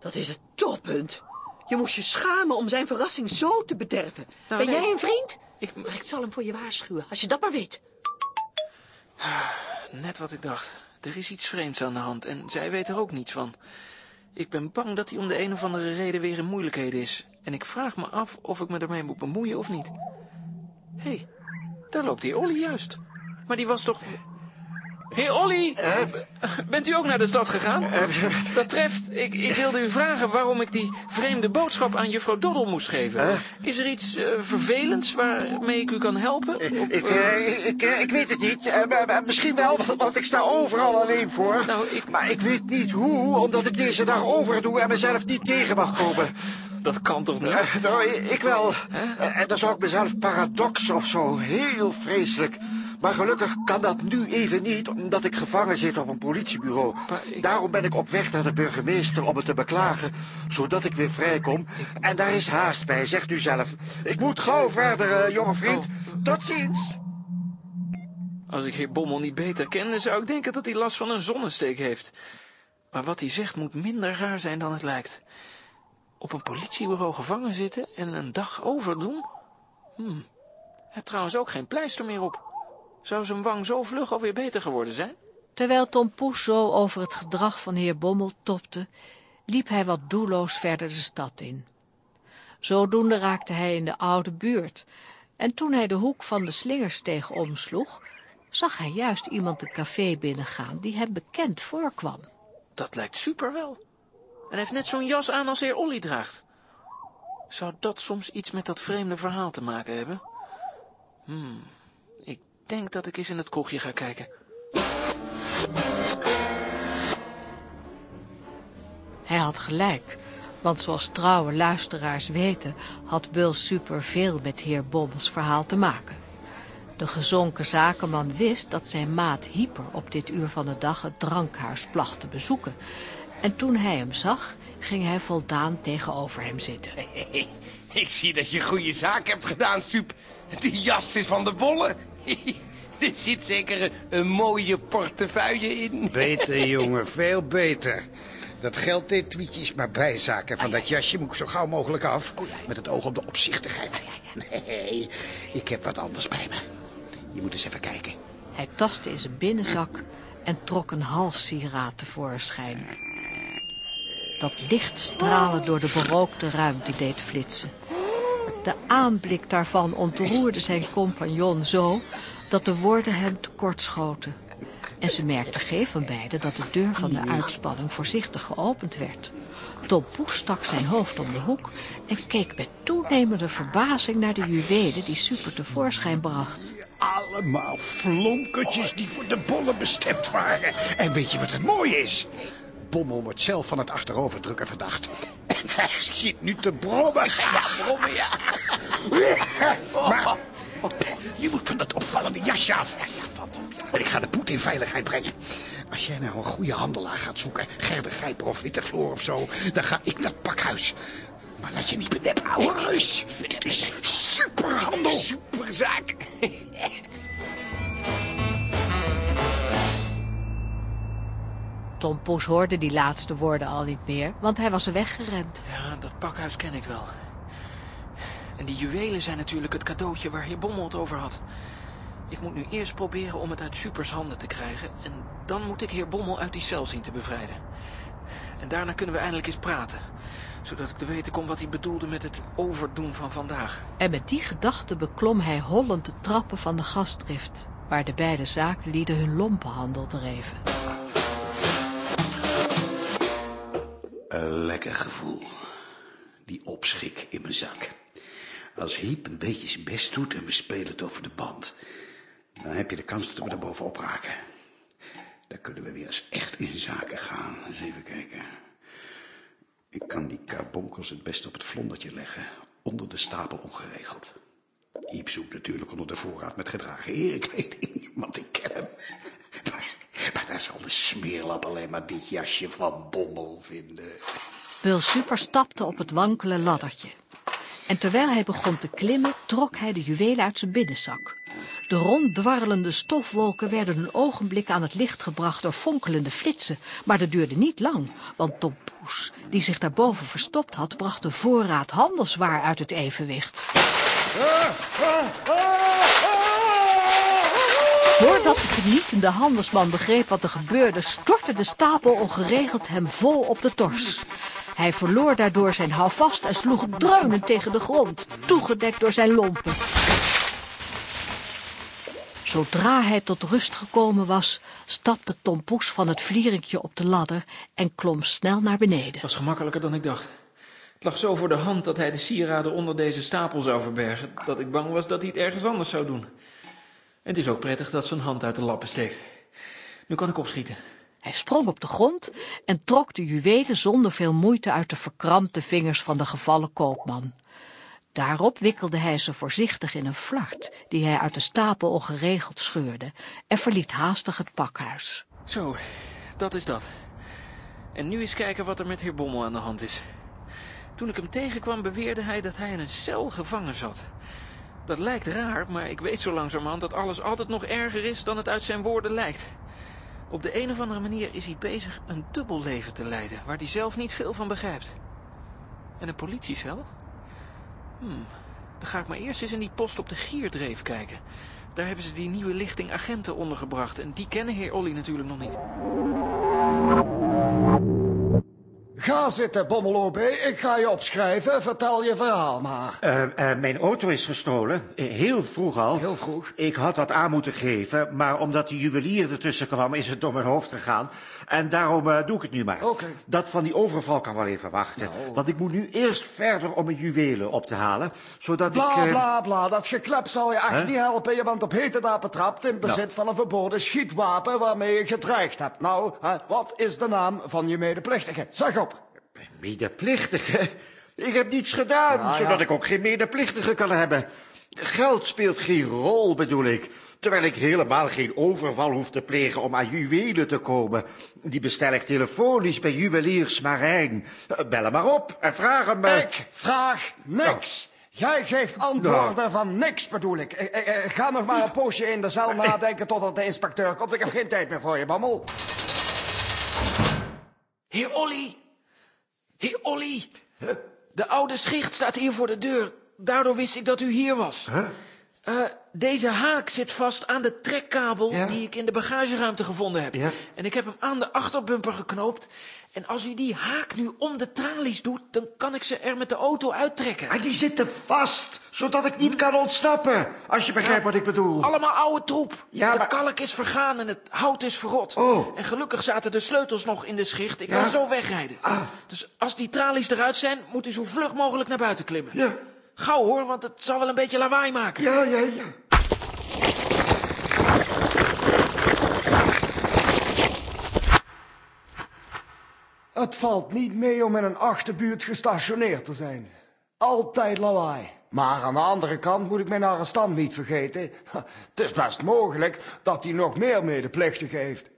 Dat is het toppunt. Je moest je schamen om zijn verrassing zo te bederven. Nou, ben nee. jij een vriend? Ik... Maar ik zal hem voor je waarschuwen, als je dat maar weet. Net wat ik dacht. Er is iets vreemds aan de hand en zij weet er ook niets van. Ik ben bang dat hij om de een of andere reden weer in moeilijkheden is. En ik vraag me af of ik me ermee moet bemoeien of niet. Hé, hey, daar loopt heer Olly juist. Maar die was toch... Heer Olly, bent u ook naar de stad gegaan? Dat treft. Ik, ik wilde u vragen waarom ik die vreemde boodschap aan juffrouw Doddel moest geven. Is er iets eh, vervelends waarmee ik u kan helpen? Of, Ik, eh, eh, ik, ik weet het niet. Misschien wel, want- ik sta overal alleen voor. Nou, Maar ik weet niet hoe, omdat ik deze dag overdoe en mezelf niet tegen mag komen. Dat kan toch niet? Nou, ik wel. En dan zou ik mezelf paradox of zo. Heel vreselijk. Maar gelukkig kan dat nu even niet, omdat ik gevangen zit op een politiebureau. Daarom ben ik op weg naar de burgemeester om het te beklagen, zodat ik weer vrijkom. En daar is haast bij, zegt u zelf. Ik moet gauw verder, eh, jonge vriend. Tot ziens. Als ik heer Bommel niet beter kende, zou ik denken dat hij last van een zonnesteek heeft. Maar wat hij zegt moet minder raar zijn dan het lijkt. Op een politiebureau gevangen zitten en een dag overdoen? Hm. Hij heeft trouwens ook geen pleister meer op. Zou zijn wang zo vlug alweer beter geworden zijn? Terwijl Tom Poes zo over het gedrag van heer Bommel topte, liep hij wat doelloos verder de stad in. Zodoende raakte hij in de oude buurt, en toen hij de hoek van de slingersteeg omsloeg, zag hij juist iemand een café binnengaan die hem bekend voorkwam. Dat lijkt super wel. En hij heeft net zo'n jas aan als heer Olly draagt. Zou dat soms iets met dat vreemde verhaal te maken hebben? Hmm, denk dat ik eens in het kroegje ga kijken. Hij had gelijk, want zoals trouwe luisteraars weten, had Bul Super veel met heer Bommels verhaal te maken. De gezonken zakenman wist dat zijn maat Hyper op dit uur van de dag het drankhuis placht te bezoeken. En toen hij hem zag, ging hij voldaan tegenover hem zitten. Ik zie dat je goede zaak hebt gedaan, Sup. Die jas is van de bolle. Er zit zeker een, mooie portefeuille in. Beter, jongen, veel beter. Dat geldetwietje maar bijzaken. Van dat jasje moet ik zo gauw mogelijk af. Met het oog op de opzichtigheid. Nee, ik heb wat anders bij me. Je moet eens even kijken. Hij tastte in zijn binnenzak en trok een halssieraad tevoorschijn. Dat licht stralen door de berookte ruimte deed flitsen. De aanblik daarvan ontroerde zijn compagnon zo dat de woorden hem tekortschoten. En ze merkten geen van beiden dat de deur van de uitspanning voorzichtig geopend werd. Tom Poes stak zijn hoofd om de hoek en keek met toenemende verbazing naar de juwelen die Super tevoorschijn bracht. Allemaal flonkertjes die voor de bollen bestemd waren. En weet je wat het mooie is? Bommel wordt zelf van het achteroverdrukken verdacht. En hij zit nu te brommen. Ja, brommen, ja. Maar nu moet van dat opvallende jasje af. En ik ga de poet in veiligheid brengen. Als jij nou een goede handelaar gaat zoeken, Gerda Gijper of Witte Floor of zo, dan ga ik naar het pakhuis. Maar laat je niet beneppen, ouwe reus. Dit is superhandel. Superzaak. Tom Poes hoorde die laatste woorden al niet meer, want hij was er weggerend. Ja, dat pakhuis ken ik wel. En die juwelen zijn natuurlijk het cadeautje waar heer Bommel het over had. Ik moet nu eerst proberen om het uit Supers handen te krijgen... en dan moet ik heer Bommel uit die cel zien te bevrijden. En daarna kunnen we eindelijk eens praten... zodat ik te weten kom wat hij bedoelde met het overdoen van vandaag. En met die gedachte beklom hij hollend de trappen van de gastdrift, waar de beide zakenlieden hun lompenhandel dreven. Gevoel. Die opschik in mijn zak. Als Hiep een beetje zijn best doet en we spelen het over de band... dan heb je de kans dat we er bovenop raken. Dan kunnen we weer eens echt in zaken gaan. Eens even kijken. Ik kan die karbonkels het best op het vlondertje leggen. Onder de stapel ongeregeld. Hiep zoekt natuurlijk onder de voorraad met gedragen herenkleding. Want ik ken hem. Maar, daar zal de smeerlap alleen maar dit jasje van Bommel vinden. Bul Super stapte op het wankele laddertje. En terwijl hij begon te klimmen, trok hij de juwelen uit zijn binnenzak. De ronddwarrelende stofwolken werden een ogenblik aan het licht gebracht door fonkelende flitsen. Maar dat duurde niet lang, want Tom Poes, die zich daarboven verstopt had, bracht de voorraad handelswaar uit het evenwicht. Voordat de genietende handelsman begreep wat er gebeurde, stortte de stapel ongeregeld hem vol op de tors. Hij verloor daardoor zijn houvast en sloeg dreunend tegen de grond, toegedekt door zijn lompen. Zodra hij tot rust gekomen was, stapte Tom Poes van het vlierinkje op de ladder en klom snel naar beneden. Het was gemakkelijker dan ik dacht. Het lag zo voor de hand dat hij de sieraden onder deze stapel zou verbergen, dat ik bang was dat hij het ergens anders zou doen. Het is ook prettig dat zijn hand uit de lappen steekt. Nu kan ik opschieten. Hij sprong op de grond en trok de juwelen zonder veel moeite uit de verkrampte vingers van de gevallen koopman. Daarop wikkelde hij ze voorzichtig in een flart, die hij uit de stapel ongeregeld scheurde, en verliet haastig het pakhuis. Zo, dat is dat. En nu eens kijken wat er met heer Bommel aan de hand is. Toen ik hem tegenkwam beweerde hij dat hij in een cel gevangen zat. Dat lijkt raar, maar ik weet zo langzamerhand dat alles altijd nog erger is dan het uit zijn woorden lijkt. Op de een of andere manier is hij bezig een dubbel leven te leiden, waar hij zelf niet veel van begrijpt. En een politiecel? Hmm, dan ga ik maar eerst eens in die post op de Gierdreef kijken. Daar hebben ze die nieuwe lichting agenten ondergebracht en die kennen heer Olly natuurlijk nog niet. Ga zitten, Bommel. Ik ga je opschrijven. Vertel je verhaal maar. Uh, uh, mijn auto is gestolen. Uh, heel vroeg al. Heel vroeg. Ik had dat aan moeten geven, maar omdat die juwelier ertussen kwam, is het door mijn hoofd gegaan. En daarom doe ik het nu maar. Oké. Okay. Dat van die overval kan wel even wachten. Nou. Want ik moet nu eerst verder om mijn juwelen op te halen, zodat bla, ik... Bla, bla, Dat geklep zal je echt niet helpen. Je bent op hete daad betrapt in bezit nou. van een verboden schietwapen waarmee je gedreigd hebt. Nou, wat is de naam van je medeplichtige? Zeg op. Medeplichtige? Ik heb niets gedaan, ja, zodat ja. ik ook geen medeplichtige kan hebben. Geld speelt geen rol, bedoel ik. Terwijl ik helemaal geen overval hoef te plegen om aan juwelen te komen. Die bestel ik telefonisch bij juweliers Marijn. Bel hem maar op en vraag hem... Uh... Ik vraag niks. Jij geeft antwoorden van niks, bedoel ik. ik, ik, ik ga nog maar een poosje in de cel nadenken totdat de inspecteur komt. Ik heb geen tijd meer voor je, Bammel. Heer Olly! Heer Olly! Huh? De oude schicht staat hier voor de deur. Daardoor wist ik dat u hier was. Huh? Uh, deze haak zit vast aan de trekkabel ja? die ik in de bagageruimte gevonden heb. Ja? En ik heb hem aan de achterbumper geknoopt. En als u die haak nu om de tralies doet, dan kan ik ze er met de auto uittrekken. Maar die zitten vast, zodat ik niet kan ontsnappen. Als je begrijpt ja, wat ik bedoel. Allemaal oude troep. Ja, de maar... kalk is vergaan en het hout is verrot. Oh. En gelukkig zaten de sleutels nog in de schicht. Ik kan zo wegrijden. Ah. Dus als die tralies eruit zijn, moet u zo vlug mogelijk naar buiten klimmen. Ja. Gauw hoor, want het zal wel een beetje lawaai maken. Ja, ja, ja. Het valt niet mee om in een achterbuurt gestationeerd te zijn. Altijd lawaai. Maar aan de andere kant moet ik mijn arrestant niet vergeten. Het is best mogelijk dat hij nog meer medeplichtigen heeft.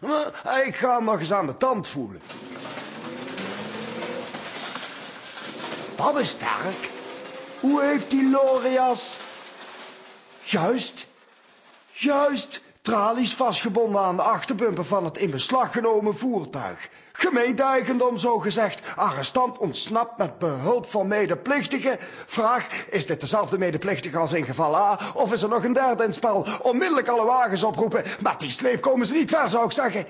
Maar ik ga hem nog eens aan de tand voelen. Dat is sterk. Hoe heeft die Lorias... Juist. Juist. Tralies vastgebonden aan de achterbumper van het in beslag genomen voertuig. Gemeenteeigendom zo gezegd. Arrestant ontsnapt met behulp van medeplichtigen. Vraag, is dit dezelfde medeplichtige als in geval A? Of is er nog een derde in het spel? Onmiddellijk alle wagens oproepen. Met die sleep komen ze niet ver, zou ik zeggen.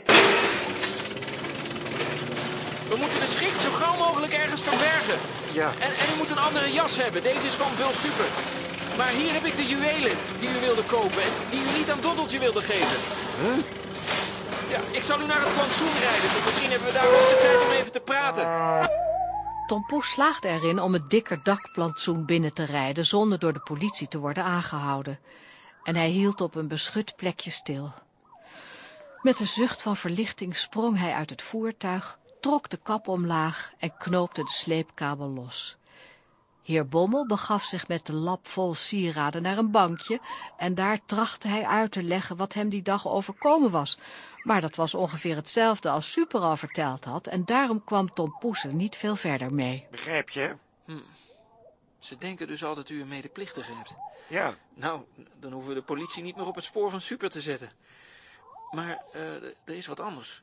We moeten de schicht zo gauw mogelijk ergens verbergen. Ja. En, en u moet een andere jas hebben. Deze is van Bul Super. Maar hier heb ik de juwelen die u wilde kopen en die u niet aan Doddeltje wilde geven. Huh? Ja, ik zal u naar het plantsoen rijden. Misschien hebben we daar nog de tijd om even te praten. Tom Poes slaagde erin om het dikker dakplantsoen binnen te rijden zonder door de politie te worden aangehouden. En hij hield op een beschut plekje stil. Met een zucht van verlichting sprong hij uit het voertuig, trok de kap omlaag en knoopte de sleepkabel los. Heer Bommel begaf zich met de lap vol sieraden naar een bankje en daar trachtte hij uit te leggen wat hem die dag overkomen was. Maar dat was ongeveer hetzelfde als Super al verteld had en daarom kwam Tom Poes er niet veel verder mee. Begrijp je? Hm. Ze denken dus al dat u een medeplichtige hebt. Ja. Nou, dan hoeven we de politie niet meer op het spoor van Super te zetten. Maar eh, er is wat anders.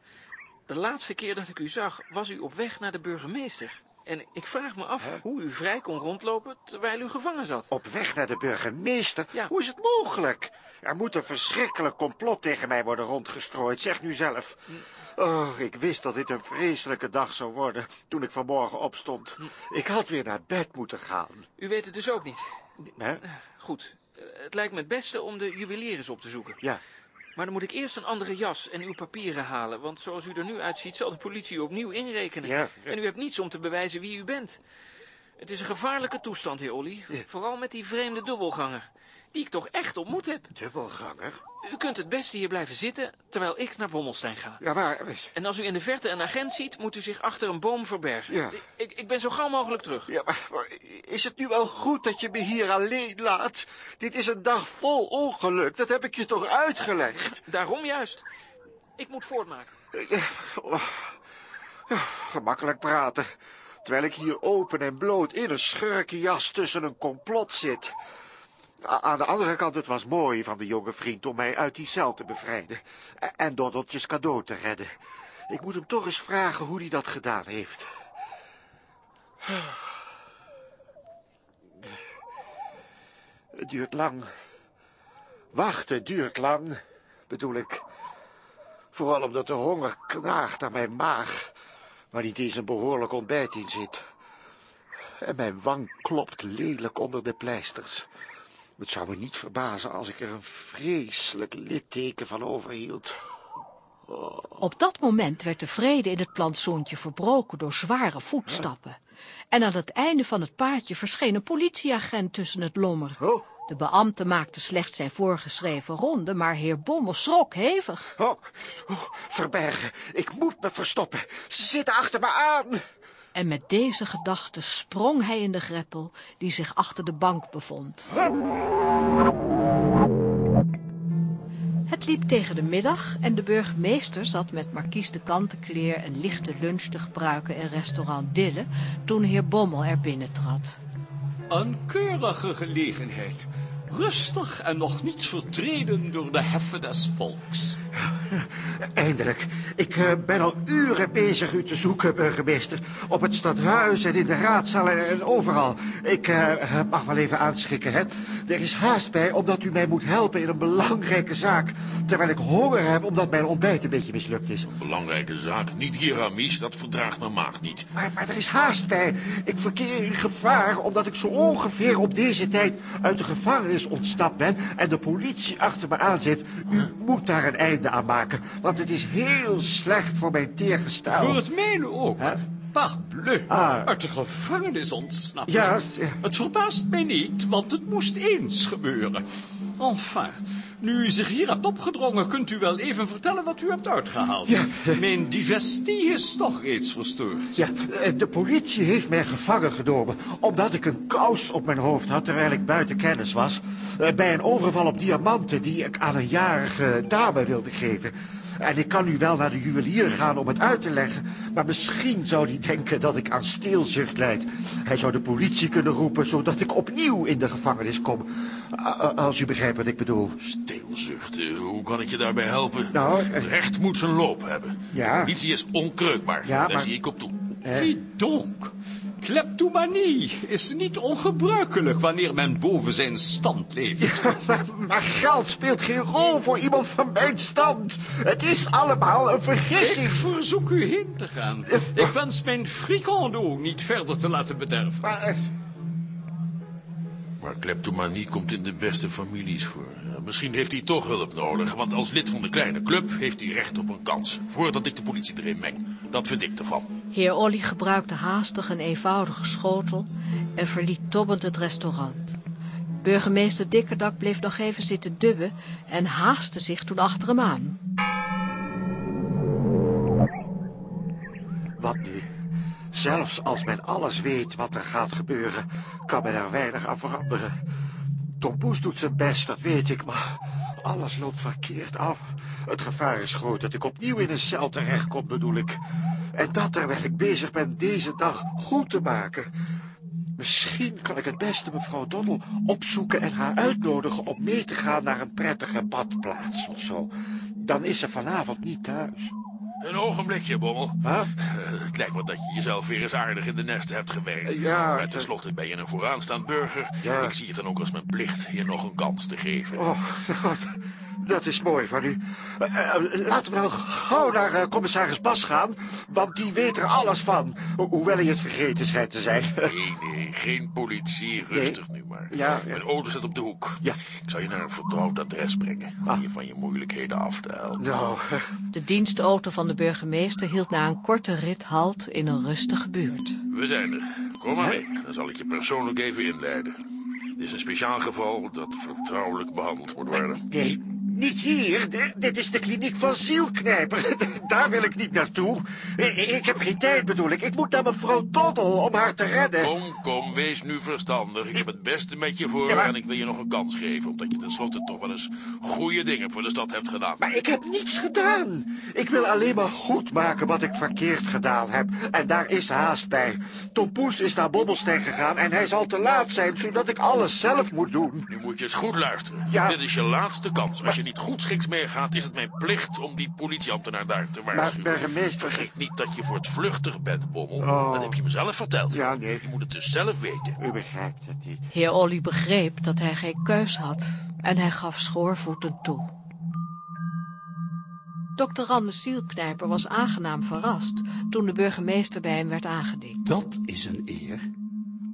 De laatste keer dat ik u zag, was u op weg naar de burgemeester. En ik vraag me af hoe u vrij kon rondlopen terwijl u gevangen zat. Op weg naar de burgemeester? Ja. Hoe is het mogelijk? Er moet een verschrikkelijk complot tegen mij worden rondgestrooid. Zeg nu zelf. Oh, ik wist dat dit een vreselijke dag zou worden toen ik vanmorgen opstond. Ik had weer naar bed moeten gaan. U weet het dus ook niet. Hè? Goed, eh, het lijkt me het beste om de juwelier op te zoeken. Ja. Maar dan moet ik eerst een andere jas en uw papieren halen, want zoals u er nu uitziet zal de politie u opnieuw inrekenen. Ja, ja. En u hebt niets om te bewijzen wie u bent. Het is een gevaarlijke toestand, heer Olly. Vooral met die vreemde dubbelganger, die ik toch echt ontmoet heb. Dubbelganger? U kunt het beste hier blijven zitten, terwijl ik naar Bommelstein ga. Ja, maar... En als u in de verte een agent ziet, moet u zich achter een boom verbergen. Ja. Ik, ik ben zo gauw mogelijk terug. Ja, maar, maar is het nu wel goed dat je me hier alleen laat? Dit is een dag vol ongeluk. Dat heb ik je toch uitgelegd? Daarom juist. Ik moet voortmaken. Gemakkelijk praten. Terwijl ik hier open en bloot in een schurkenjas tussen een complot zit. Aan de andere kant, het was mooi van de jonge vriend om mij uit die cel te bevrijden. En Doddeltjes cadeau te redden. Ik moet hem toch eens vragen hoe hij dat gedaan heeft. Het duurt lang. Wachten duurt lang, bedoel ik. Vooral omdat de honger knaagt aan mijn maag, waar niet eens een behoorlijk ontbijt in zit. En mijn wang klopt lelijk onder de pleisters. Het zou me niet verbazen als ik er een vreselijk litteken van overhield. Op dat moment werd de vrede in het plantsoentje verbroken door zware voetstappen. En aan het einde van het paadje verscheen een politieagent tussen het lommer. De beambte maakte slechts zijn voorgeschreven ronde, maar heer Bommel schrok hevig. Oh, verbergen. Ik moet me verstoppen. Ze zitten achter me aan. En met deze gedachte sprong hij in de greppel die zich achter de bank bevond. Het liep tegen de middag en de burgemeester zat met markies de Kantenkleer een lichte lunch te gebruiken in restaurant Dille toen heer Bommel er binnentrad. Een keurige gelegenheid. Rustig en nog niet vertreden door de heffen des volks. Eindelijk. Ik eh, ben al uren bezig u te zoeken, burgemeester. Op het stadhuis en in de raadzaal en, en overal. Ik eh, mag wel even aanschikken, hè. Er is haast bij omdat u mij moet helpen in een belangrijke zaak. Terwijl ik honger heb omdat mijn ontbijt een beetje mislukt is. Belangrijke zaak. Niet hier, Amies. Dat verdraagt mijn maag niet. Maar, maar er is haast bij. Ik verkeer in gevaar omdat ik zo ongeveer op deze tijd uit de gevangenis ontsnapt ben en de politie achter me aan zit. U moet daar een einde aan maken, want het is heel slecht voor mijn teergestel. Voor het mijne ook. Parbleu, uit de gevangenis ontsnapt. Ja, ja. Het verbaast mij niet, want het moest eens gebeuren. Enfin, nu u zich hier hebt opgedrongen, kunt u wel even vertellen wat u hebt uitgehaald. Mijn digestie is toch reeds verstoord. Ja, eh, de politie heeft mij gevangen genomen omdat ik een kous op mijn hoofd had terwijl ik buiten kennis was. eh, Bij een overval op diamanten die ik aan een jarige dame wilde geven. En ik kan nu wel naar de juwelier gaan om het uit te leggen, maar misschien zou hij denken dat ik aan steelzucht leid. Hij zou de politie kunnen roepen zodat ik opnieuw in de gevangenis kom. Als u begrijpt wat ik bedoel. Steelzucht. eh, Hoe kan ik je daarbij helpen? Nou, eh, Het recht moet zijn loop hebben. Ja. De politie is onkreukbaar. Ja, Daar maar- zie ik op toe. Donc. Kleptomanie is niet ongebruikelijk wanneer men boven zijn stand leeft. Maar geld speelt geen rol voor iemand van mijn stand. Het is allemaal een vergissing. Ik verzoek u heen te gaan. Ik wens mijn frikando niet verder te laten bederven. Maar Maar kleptomanie komt in de beste families voor. Misschien heeft hij toch hulp nodig, want als lid van de kleine club heeft hij recht op een kans. Voordat ik de politie erin meng. Dat vind ik ervan. Heer Olly gebruikte haastig een eenvoudige schotel en verliet tobbend het restaurant. Burgemeester Dikkerdak bleef nog even zitten dubben en haastte zich toen achter hem aan. Zelfs als men alles weet wat er gaat gebeuren, kan men er weinig aan veranderen. Tom Poes doet zijn best, dat weet ik, maar alles loopt verkeerd af. Het gevaar is groot dat ik opnieuw in een cel terechtkom, bedoel ik. En dat terwijl ik bezig ben deze dag goed te maken. Misschien kan ik het beste mevrouw Donnel opzoeken en haar uitnodigen om mee te gaan naar een prettige badplaats of zo. Dan is ze vanavond niet thuis. Een ogenblikje, Bommel. Eh, het lijkt wel dat je jezelf weer eens aardig in de nest hebt gewerkt. Ja, Maar tenslotte ben je een vooraanstaand burger. Ja. Ik zie het dan ook als mijn plicht je nog een kans te geven. Oh, God, dat is mooi van u. Eh, eh, laten we dan gauw naar eh, commissaris Bas gaan, want die weet er alles van. Ho- hoewel hij het vergeten schijnt te zijn. Nee, nee, geen politie. Rustig nu maar. Ja, Mijn auto zit op de hoek. Ja. Ik zal je naar een vertrouwd adres brengen. Om je van je moeilijkheden af te helpen. Nou, De dienstauto van de burgemeester hield na een korte rit halt in een rustige buurt. We zijn er. Kom maar mee. Dan zal ik je persoonlijk even inleiden. Dit is een speciaal geval dat vertrouwelijk behandeld moet worden. nee, niet hier. D- dit is de kliniek van Zielknijper. Daar wil ik niet naartoe. Ik heb geen tijd, bedoel ik. Ik moet naar mevrouw Doddel om haar te redden. Kom, kom, wees nu verstandig. Ik heb het beste met je voor Ja, maar- en ik wil je nog een kans geven... omdat je tenslotte toch wel eens goede dingen voor de stad hebt gedaan. Maar ik heb niets gedaan. Ik wil alleen maar goed maken wat ik verkeerd gedaan heb. En daar is haast bij. Tom Poes is naar Bobbelstein gegaan en hij zal te laat zijn, zodat ik alles zelf moet doen. Nu moet je eens goed luisteren. Ja. Dit is je laatste kans. Als je niet goed schiks meegaat, is het mijn plicht om die politieambtenaar daar te waarschuwen. burgemeester- Vergeet niet dat je voor het vluchtig bent, Bommel. Oh. Dat heb je me zelf verteld. Ja, nee. Je moet het dus zelf weten. U begrijpt het niet. Heer Olly begreep dat hij geen keus had en hij gaf schoorvoetend toe. Dokter Rande Zielknijper was aangenaam verrast toen de burgemeester bij hem werd aangediend. Dat is een eer.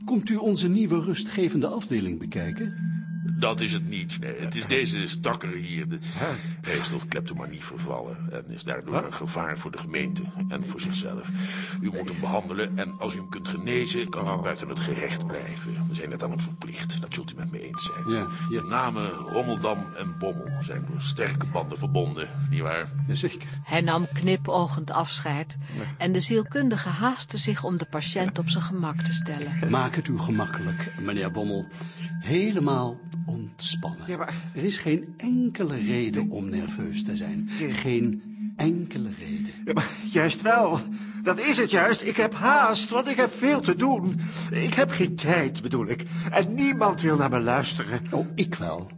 Komt u onze nieuwe rustgevende afdeling bekijken? Dat is het niet. Nee, het is deze stakker hier. De, hij is tot kleptomanie vervallen en is daardoor een gevaar voor de gemeente en voor zichzelf. U moet hem behandelen en als u hem kunt genezen, kan Oh. u buiten het gerecht blijven. We zijn het aan hem verplicht. Dat zult u met me eens zijn. Ja, ja. De namen Rommeldam en Bommel zijn door sterke banden verbonden, nietwaar? Jazeker. Hij nam knipoogend afscheid en de zielkundige haastte zich om de patiënt op zijn gemak te stellen. Maak het u gemakkelijk, meneer Bommel. Helemaal ontspannen. Ja, maar- Er is geen enkele reden om nerveus te zijn. Geen enkele reden. Ja, maar juist wel. Dat is het juist. Ik heb haast, want ik heb veel te doen. Ik heb geen tijd, bedoel ik. En niemand wil naar me luisteren. Oh, ik wel.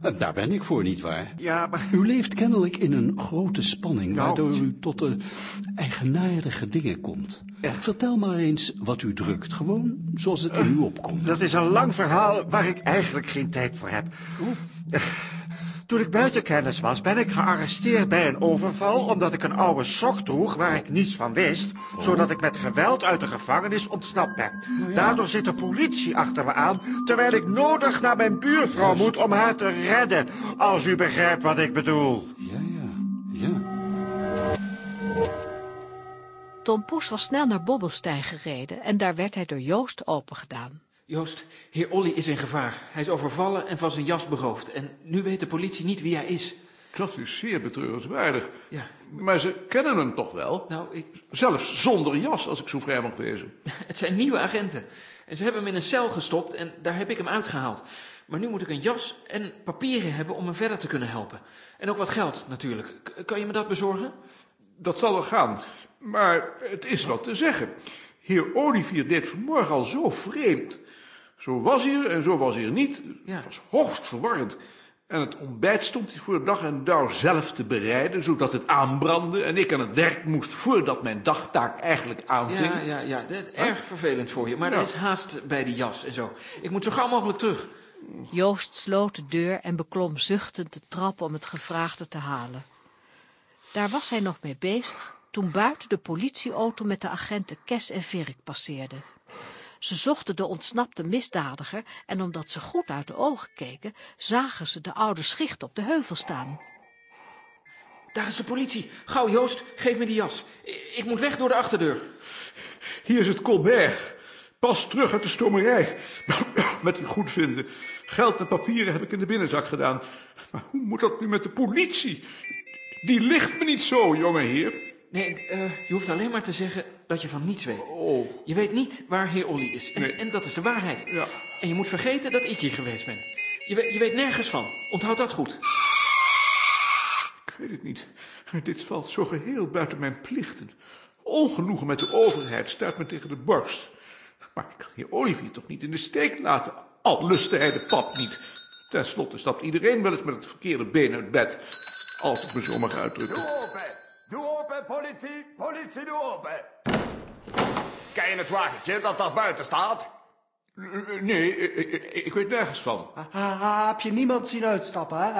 En Daar ben ik voor, nietwaar? Ja, maar... U leeft kennelijk in een grote spanning, Nou, waardoor u tot de eigenaardige dingen komt. Vertel maar eens wat u drukt, gewoon zoals het in u opkomt. Dat is een lang verhaal waar ik eigenlijk geen tijd voor heb. Toen ik buiten kennis was, ben ik gearresteerd bij een overval... omdat ik een oude sok droeg waar ik niets van wist... zodat ik met geweld uit de gevangenis ontsnapt ben. Daardoor zit de politie achter me aan... terwijl ik nodig naar mijn buurvrouw moet om haar te redden... als u begrijpt wat ik bedoel. Ja. Tom Poes was snel naar Bobbelstein gereden en daar werd hij door Joost opengedaan. Joost, heer Olly is in gevaar. Hij is overvallen en van zijn jas beroofd. En nu weet de politie niet wie hij is. Dat is zeer betreurenswaardig. Ja. Maar ze kennen hem toch wel? Nou, ik... Zelfs zonder jas, als ik zo vrij mag wezen. Het zijn nieuwe agenten. En ze hebben hem in een cel gestopt en daar heb ik hem uitgehaald. Maar nu moet ik een jas en papieren hebben om hem verder te kunnen helpen. En ook wat geld, natuurlijk. K- kan je me dat bezorgen? Dat zal wel gaan. Maar het is wat te zeggen. Heer Olivier deed vanmorgen al zo vreemd. Zo was hij er en zo was hij er niet. Het was hoogst verwarrend. En het ontbijt stond hij voor dag en dauw zelf te bereiden, zodat het aanbrandde en ik aan het werk moest voordat mijn dagtaak eigenlijk aanving. Ja, ja, ja. Dat is erg vervelend voor je. Maar er Ja. is haast bij die jas en zo. Ik moet zo gauw mogelijk terug. Joost sloot de deur en beklom zuchtend de trap om het gevraagde te halen. Daar was hij nog mee bezig toen buiten de politieauto met de agenten Kes en Virk passeerde. Ze zochten de ontsnapte misdadiger en omdat ze goed uit de ogen keken, zagen ze de oude schicht op de heuvel staan. Daar is de politie. Gauw, Joost, geef me die jas. Ik moet weg door de achterdeur. Hier is het Colbert. Pas terug uit de stomerij. Met uw goedvinden. Geld en papieren heb ik in de binnenzak gedaan. Maar hoe moet dat nu met de politie? Die ligt me niet zo, jonge heer. Nee, eh, je hoeft alleen maar te zeggen dat je van niets weet. Je weet niet waar heer Olly is. En, en dat is de waarheid. En je moet vergeten dat ik hier geweest ben. Je, weet- je weet nergens van. Onthoud dat goed. Ik weet het niet. Dit valt zo geheel buiten mijn plichten. Ongenoegen met de overheid stuit me tegen de borst. Maar ik kan heer Olivier toch niet in de steek laten, al lustte hij de pap niet. Ten slotte stapt iedereen wel eens met het verkeerde been uit bed. Als ik me zo mag uitdrukken. Open, politie! Politie, open! Kijk je het wagentje dat daar buiten staat? Nee, ik, ik- ik weet nergens van. Heb je niemand zien uitstappen?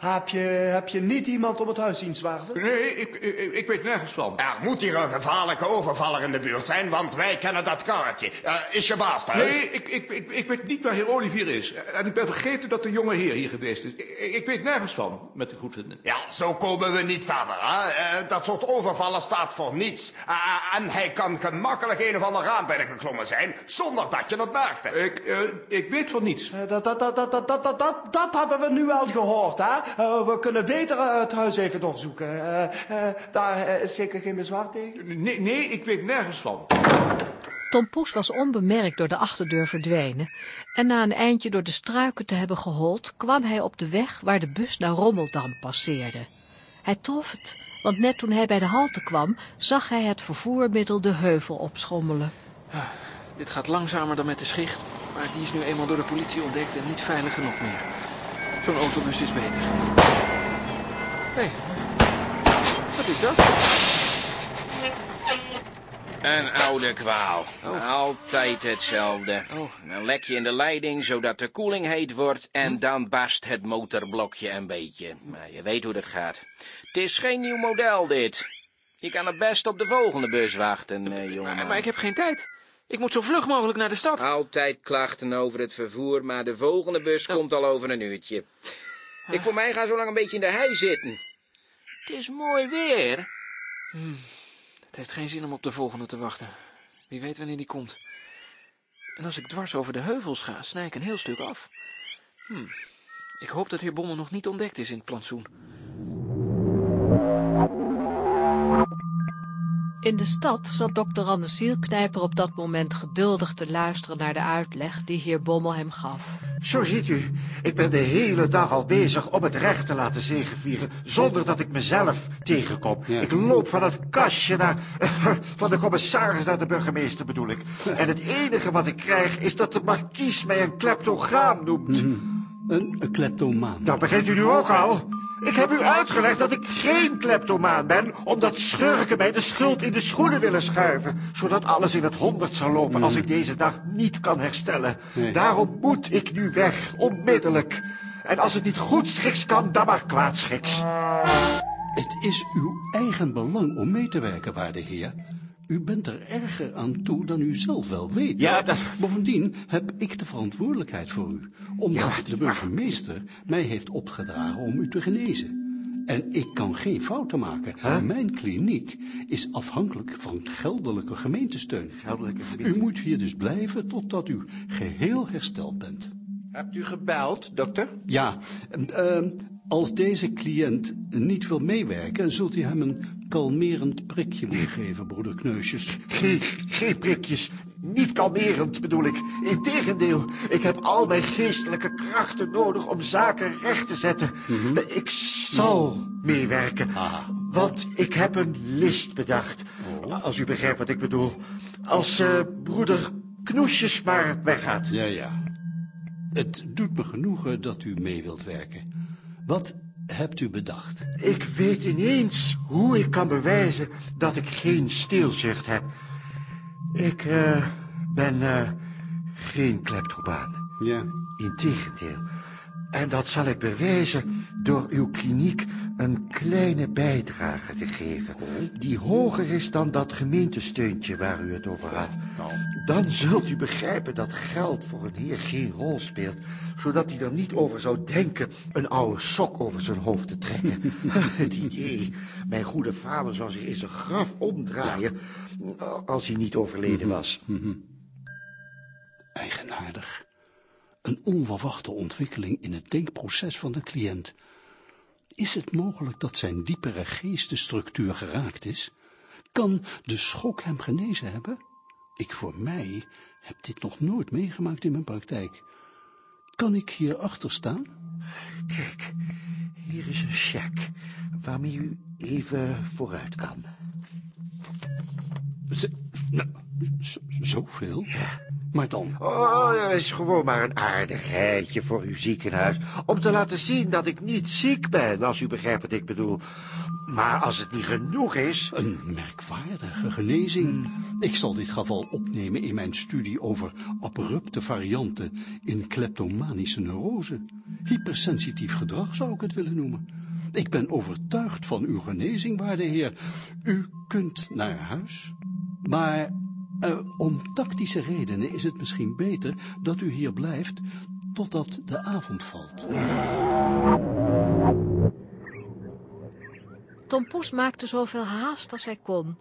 Heb, je, heb je niet iemand om het huis zien zwerven? Nee, ik, ik, ik weet nergens van. Er moet hier een gevaarlijke overvaller in de buurt zijn, want wij kennen dat karretje. Eh, is je baas thuis? Nee, ik, ik, ik, ik weet niet waar heer Olivier is. En ik ben vergeten dat de jonge heer hier geweest is. Ik, ik weet nergens van, met de goedvinden. Ja, zo komen we niet verder. Hè? Eh, dat soort overvallen staat voor niets. Eh, en hij kan gemakkelijk een of ander raam binnengeklommen zijn, zonder dat je het ik, eh, ik weet van niets. Eh, dat, dat, dat, dat, dat, dat, dat, hebben we nu al gehoord, hè? Eh, we kunnen beter het huis even doorzoeken. daar is zeker geen bezwaar tegen? Nee, nee, ik weet nergens van. Tom Poes was onbemerkt door de achterdeur verdwenen en na een eindje door de struiken te hebben gehold, kwam hij op de weg waar de bus naar Rommeldam passeerde. Hij trof het, want net toen hij bij de halte kwam, zag hij het vervoermiddel de heuvel opschommelen. Ah. Dit gaat langzamer dan met de schicht, maar die is nu eenmaal door de politie ontdekt en niet veilig genoeg meer. Zo'n autobus is beter. Hé, hey, wat is dat? Een oude kwaal. Altijd hetzelfde. Een lekje in de leiding, zodat de koeling heet wordt... en dan barst het motorblokje een beetje. Maar je weet hoe dat gaat. Het is geen nieuw model, dit. Je kan het best op de volgende bus wachten, eh, jongeman. Maar, maar ik heb geen tijd. Ik moet zo vlug mogelijk naar de stad. Altijd klachten over het vervoer, maar de volgende bus komt al over een uurtje. Ik voor mij ga zo lang een beetje in de hei zitten. Het is mooi weer. Hmm, Het heeft geen zin om op de volgende te wachten. Wie weet wanneer die komt. En als ik dwars over de heuvels ga, snij ik een heel stuk af. Hm. Ik hoop dat heer Bommel nog niet ontdekt is in het plantsoen. In de stad zat dokter Anne Zielknijper op dat moment geduldig te luisteren naar de uitleg die heer Bommel hem gaf. Zo ziet u, ik ben de hele dag al bezig om het recht te laten zegevieren, zonder dat ik mezelf tegenkom. Ik loop van het kastje naar, van de commissaris naar de burgemeester bedoel ik. En het enige wat ik krijg is dat de markies mij een kleptograam noemt. Een, een kleptomaan. Dat begint u nu ook al. Ik heb u uitgelegd dat ik geen kleptomaan ben, omdat schurken mij de schuld in de schoenen willen schuiven, zodat alles in het honderd zal lopen als ik deze dag niet kan herstellen. Daarom moet ik nu weg, onmiddellijk. En als het niet goed schiks kan, dan maar kwaadschiks. Het is uw eigen belang om mee te werken, waarde heer. U bent er erger aan toe dan u zelf wel weet. Ja, dat- Bovendien heb ik de verantwoordelijkheid voor u. Omdat de burgemeester mij heeft opgedragen om u te genezen. En ik kan geen fouten maken. Mijn kliniek is afhankelijk van geldelijke gemeentesteun. Geldelijke U moet hier dus blijven totdat u geheel hersteld bent. Hebt u gebeld, dokter? Ja, eh, als deze cliënt niet wil meewerken, zult u hem een kalmerend prikje moeten geven, broeder Kneusjes. Geen, geen prikjes. Niet kalmerend bedoel ik. Integendeel, ik heb al mijn geestelijke krachten nodig om zaken recht te zetten. Ik zal meewerken. Want ik heb een list bedacht. Als u begrijpt wat ik bedoel. Als eh, broeder Knoesjes maar weggaat. Ja, ja. Het doet me genoegen dat u mee wilt werken. Wat hebt u bedacht? Ik weet ineens hoe ik kan bewijzen dat ik geen steelzucht heb. Ik eh, ben eh, geen kleptopaan. Ja. Integendeel. En dat zal ik bewijzen door uw kliniek een kleine bijdrage te geven. Die hoger is dan dat gemeentesteuntje waar u het over had. Dan zult u begrijpen dat geld voor een heer geen rol speelt. Zodat hij er niet over zou denken een oude sok over zijn hoofd te trekken. het idee, mijn goede vader zou zich in zijn graf omdraaien als hij niet overleden was. Eigenaardig. Een onverwachte ontwikkeling in het denkproces van de cliënt. Is het mogelijk dat zijn diepere geestenstructuur geraakt is? Kan de schok hem genezen hebben? Ik voor mij heb dit nog nooit meegemaakt in mijn praktijk. Kan ik hier achter staan? Kijk, hier is een cheque waarmee u even vooruit kan. Z nou, zoveel? Ja. Maar dan? Oh, dat is gewoon maar een aardigheidje voor uw ziekenhuis. Om te laten zien dat ik niet ziek ben, als u begrijpt wat ik bedoel. Maar als het niet genoeg is... Een merkwaardige genezing. Ik zal dit geval opnemen in mijn studie over abrupte varianten in kleptomanische neurose. Hypersensitief gedrag zou ik het willen noemen. Ik ben overtuigd van uw genezing, waarde heer. U kunt naar huis. Maar uh, om tactische redenen is het misschien beter dat u hier blijft totdat de avond valt. Tom Poes maakte zoveel haast als hij kon.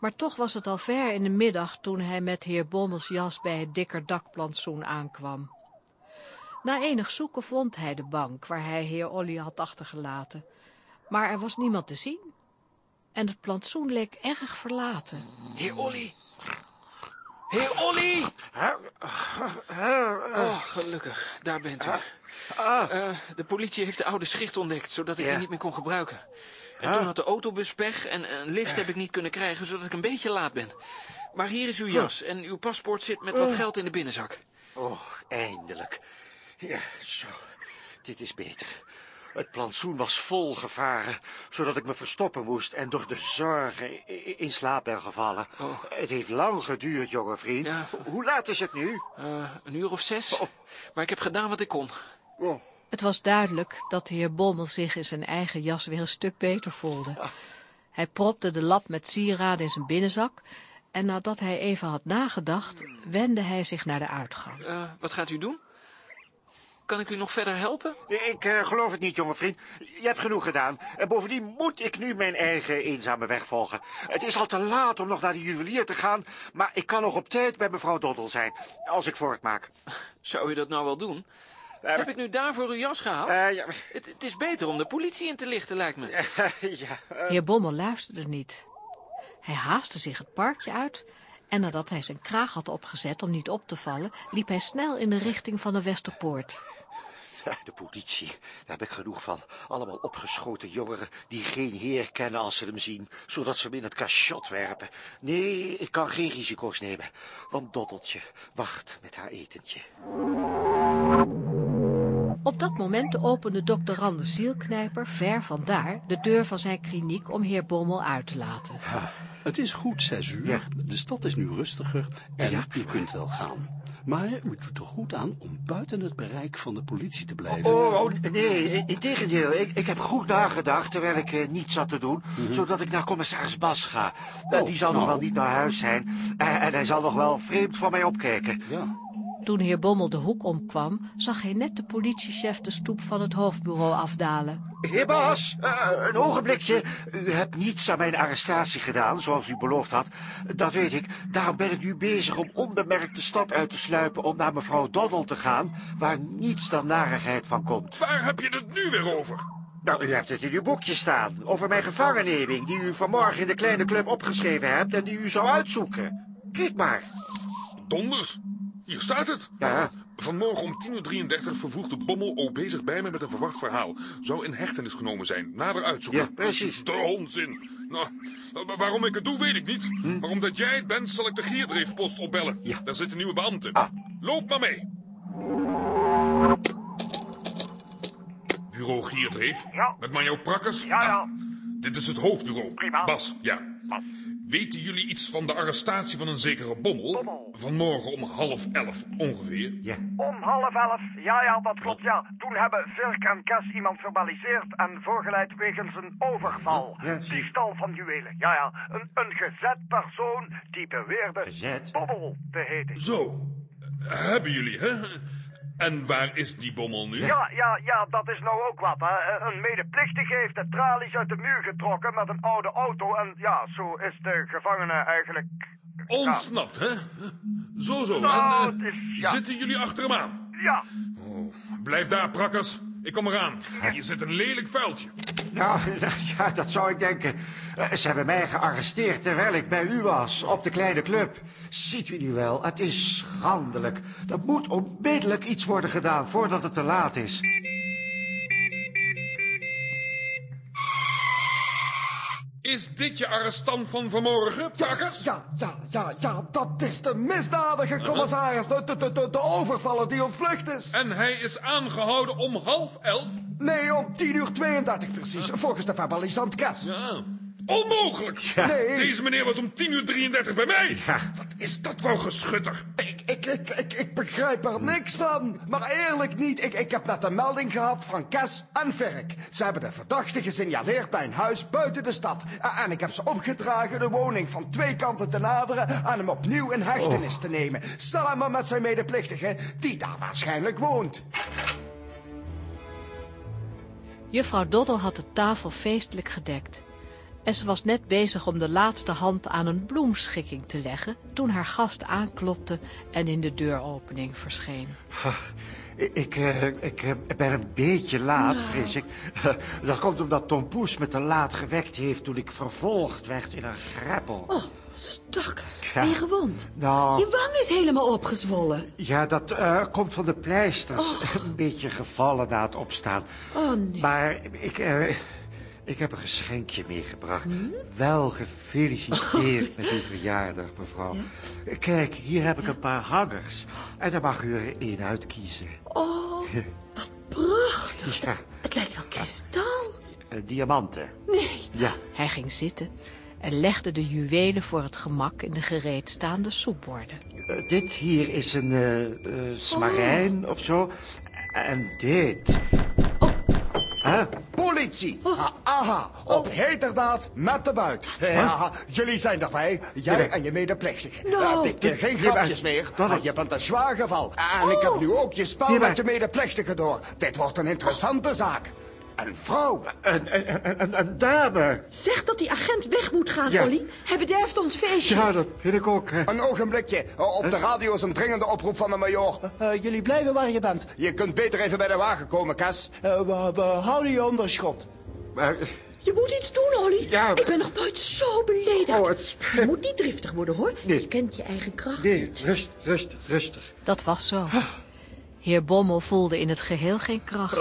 Maar toch was het al ver in de middag toen hij met heer Bommels jas bij het dikker dakplantsoen aankwam. Na enig zoeken vond hij de bank waar hij heer Olly had achtergelaten. Maar er was niemand te zien. En het plantsoen leek erg verlaten. Heer Olly, Heer Olly! Oh, gelukkig. Daar bent u. Uh, de politie heeft de oude schicht ontdekt, zodat ik die niet meer kon gebruiken. En toen had de autobus pech en een lift heb ik niet kunnen krijgen, zodat ik een beetje laat ben. Maar hier is uw jas en uw paspoort zit met wat geld in de binnenzak. Oh, eindelijk. Ja, zo. Dit is beter. Het plantsoen was vol gevaren, zodat ik me verstoppen moest en door de zorgen in slaap ben gevallen. Oh. Het heeft lang geduurd, jonge vriend. Hoe laat is het nu? Uh, een uur of zes. Oh. Maar ik heb gedaan wat ik kon. Oh. Het was duidelijk dat de heer Bommel zich in zijn eigen jas weer een stuk beter voelde. Hij propte de lap met sieraden in zijn binnenzak en nadat hij even had nagedacht, wendde hij zich naar de uitgang. Uh, wat gaat u doen? Kan ik u nog verder helpen? Ik uh, geloof het niet, jonge vriend. Je hebt genoeg gedaan. En bovendien moet ik nu mijn eigen eenzame weg volgen. Het is al te laat om nog naar de juwelier te gaan... maar ik kan nog op tijd bij mevrouw Doddel zijn, als ik voortmaak. Zou u dat nou wel doen? Uh, Heb ik nu daarvoor uw jas gehaald? Uh, ja. het, het, is beter om de politie in te lichten, lijkt me. ja, Heer Bommel luisterde niet. Hij haastte zich het parkje uit... en nadat hij zijn kraag had opgezet om niet op te vallen... liep hij snel in de richting van de Westerpoort. De politie, daar heb ik genoeg van. Allemaal opgeschoten jongeren die geen heer kennen als ze hem zien, zodat ze hem in het cachot werpen. Nee, ik kan geen risico's nemen, want Doddeltje wacht met haar etentje. Op dat moment opende dokter Rande Zielknijper ver vandaar de deur van zijn kliniek om heer Bommel uit te laten. het is goed zes uur, de stad is nu rustiger en ja. u kunt wel gaan. Maar u doet er goed aan om buiten het bereik van de politie te blijven. Oh, oh nee, integendeel. Ik, ik heb goed nagedacht terwijl ik uh, niets zat te doen, mhm. zodat ik naar commissaris Bas ga. Uh, die zal nog nou. wel niet naar huis zijn uh, en hij zal nog wel vreemd van mij opkijken. Ja. Toen heer Bommel de hoek omkwam, zag hij net de politiechef de stoep van het hoofdbureau afdalen. Heer Bas, uh, een ogenblikje. U hebt niets aan mijn arrestatie gedaan, zoals u beloofd had. Dat weet ik. Daarom ben ik nu bezig om onbemerkt de stad uit te sluipen... om naar mevrouw Doddle te gaan, waar niets dan narigheid van komt. Waar heb je het nu weer over? Nou, u hebt het in uw boekje staan. Over mijn gevangenneming, die u vanmorgen in de kleine club opgeschreven hebt... en die u zou uitzoeken. Kijk maar. Donders. Hier staat het. Ja. Vanmorgen om 10.33 uur vervoegde Bommel O bezig bij me met een verwacht verhaal. Zou in hechtenis genomen zijn. Nader uitzoeken. Ja, precies. De onzin. Nou, waarom ik het doe, weet ik niet. Hm? Maar omdat jij het bent, zal ik de Geerdreefpost opbellen. Ja. Daar zitten nieuwe beambten. Ah. Loop maar mee. Bureau Gierdreef? Ja. Met Majo Prakkers? Ja, ja. Ah, dit is het hoofdbureau. Prima. Bas, ja. Bas. Weten jullie iets van de arrestatie van een zekere Bommel? Vanmorgen om half elf ongeveer. Ja. Om half elf, ja ja, dat klopt ja. Toen hebben Virk en Kes iemand verbaliseerd en voorgeleid wegens een overval. Ja, Diefstal van juwelen, ja ja. Een, een gezet persoon die beweerde Gezet? Bommel te heten. Zo, hebben jullie, hè? En waar is die Bommel nu? Ja, ja, ja, dat is nou ook wat, hè. Een medeplichtige heeft de tralies uit de muur getrokken met een oude auto. En ja, zo is de gevangene eigenlijk... Ontsnapt, hè? Zo, zo. Nou, en, eh, het is- ja. zitten jullie achter hem aan? Ja. Oh, blijf daar, prakkers. Ik kom eraan. Hier zit een lelijk vuiltje. Nou, ja, dat zou ik denken. Eh, Ze hebben mij gearresteerd terwijl ik bij u was, op de kleine club. Ziet u nu wel, het is schandelijk. Er moet onmiddellijk iets worden gedaan voordat het te laat is. Is dit je arrestant van vanmorgen? Ja, ja, ja, ja, dat is de misdadige commissaris. De, de, de, de, de overvaller die ontvlucht is. En hij is aangehouden om half elf? Nee, om 10 uur 32 precies, volgens de verbalisant Kes. Ja. Onmogelijk! Nee. Deze meneer was om 10 uur 33 bij mij. Wat is dat voor geschutter? Ik, ik, ik, ik, ik begrijp er niks van. Maar eerlijk niet. Ik, ik heb net een melding gehad van Kes en Verk. Ze hebben de verdachte gesignaleerd bij een huis buiten de stad. En, en ik heb ze opgedragen de woning van twee kanten te naderen... en hem opnieuw in hechtenis te nemen. Samen met zijn medeplichtige, die daar waarschijnlijk woont. Juffrouw Doddel had de tafel feestelijk gedekt. En ze was net bezig om de laatste hand aan een bloemschikking te leggen... toen haar gast aanklopte en in de deuropening verscheen. Ha, Ik, eh, ik eh, ben een beetje laat, Nou. vrees ik. Dat komt omdat Tom Poes me te laat gewekt heeft toen ik vervolgd werd in een greppel. Oh, stakker. Ja. Ben je gewond? Nou, Je wang is helemaal opgezwollen. ja, dat eh, komt van de pleisters. Een beetje gevallen na het opstaan. Oh, nee. Maar ik, eh, ik heb een geschenkje meegebracht. Hm? Wel gefeliciteerd met uw verjaardag, mevrouw. Kijk, hier heb ik een paar hangers. En daar mag u er één uitkiezen. Oh, prachtig. Ja, Het lijkt wel kristal. eh, diamanten. Nee. Ja. Hij ging zitten en legde de juwelen voor het gemak in de gereedstaande soepborden. Eh, dit hier is een eh, smarijn of zo. En dit. Huh? Politie! Ha, aha, op heterdaad met de buit. Ja, jullie zijn erbij. Jij en je medeplichtige. Nou. Ja, dit keer geen grapjes meer. Dat- Je bent een zwaar geval. En ik heb nu ook je spel met je medeplichtige door. Dit wordt een interessante zaak. Een vrouw. Een, een, een, een dame. Zeg dat die agent weg moet gaan, Ja. Olly. Hij bederft ons feestje. Ja, dat vind ik ook. hè. Een ogenblikje. Op de radio is een dringende oproep van de major. jullie blijven waar je bent. Je kunt beter even bij de wagen komen, Kes. we, we houden je onder schot. Maar, Je moet iets doen, Olly. Ja, Ik ben nog nooit zo beledigd. Oh, het Je moet niet driftig worden, hoor. Nee. Je kent je eigen kracht nee, niet. rust, rust, rustig. Dat was zo. Heer Bommel voelde in het geheel geen kracht.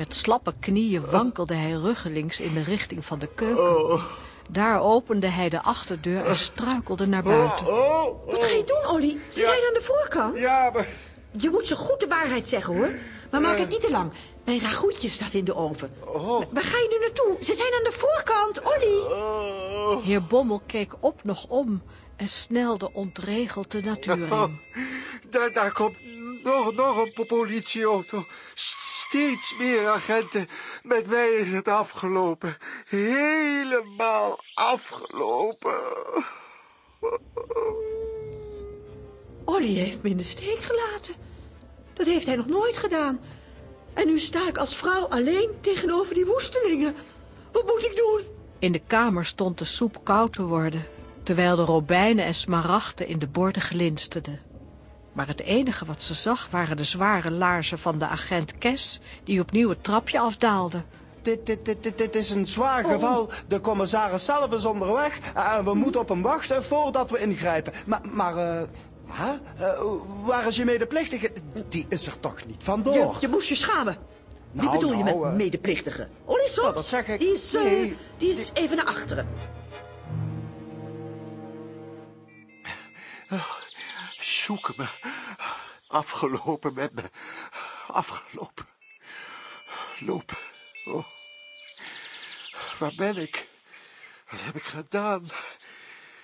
Met slappe knieën wankelde hij ruggelings in de richting van de keuken. Daar opende hij de achterdeur en struikelde naar buiten. Wat ga je doen, Olly? Ze zijn aan de voorkant. Ja, maar... Je moet zo goed de waarheid zeggen, hoor. Maar maak het niet te lang. Mijn ragoutje staat in de oven. Waar ga je nu naartoe? Ze zijn aan de voorkant, Olly. Heer Bommel keek op nog om en snelde ontregeld de natuur in. Daar, daar komt nog, nog een po- politieauto. Steeds meer agenten. Met mij is het afgelopen. Helemaal afgelopen. Olly heeft me in de steek gelaten. Dat heeft hij nog nooit gedaan. En nu sta ik als vrouw alleen tegenover die woestelingen. Wat moet ik doen? In de kamer stond de soep koud te worden, terwijl de robijnen en smaragden in de borden glinsterden. Maar het enige wat ze zag waren de zware laarzen van de agent Kes, die opnieuw het trapje afdaalde. Dit, dit, dit, dit, dit is een zwaar geval. De commissaris zelf is onderweg. En we moeten op hem wachten voordat we ingrijpen. Maar, maar eh? Eh, waar is je medeplichtige? Die is er toch niet vandoor? Je, je moest je schamen. Wie Nou, bedoel je nou, met eh. medeplichtige? Olly soms? Nou, dat zeg ik. Die is, eh, Nee. die is even naar achteren. Zoeken me. Afgelopen met me. Afgelopen. Lopen. Oh. Waar ben ik? Wat heb ik gedaan?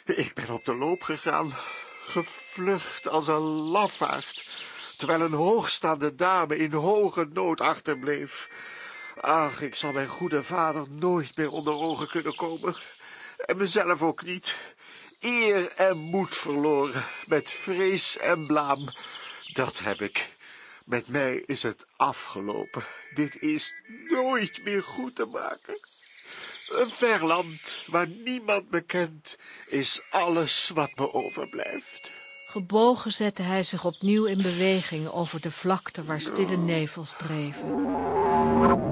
Ik ben op de loop gegaan, gevlucht als een lafaard, terwijl een hoogstaande dame in hoge nood achterbleef. Ach, ik zal mijn goede vader nooit meer onder ogen kunnen komen. En mezelf ook niet. Eer en moed verloren, met vrees en blaam. Dat heb ik. Met mij is het afgelopen. Dit is nooit meer goed te maken. Een ver land waar niemand me kent, is alles wat me overblijft. Gebogen zette hij zich opnieuw in beweging over de vlakte waar stille nevels dreven.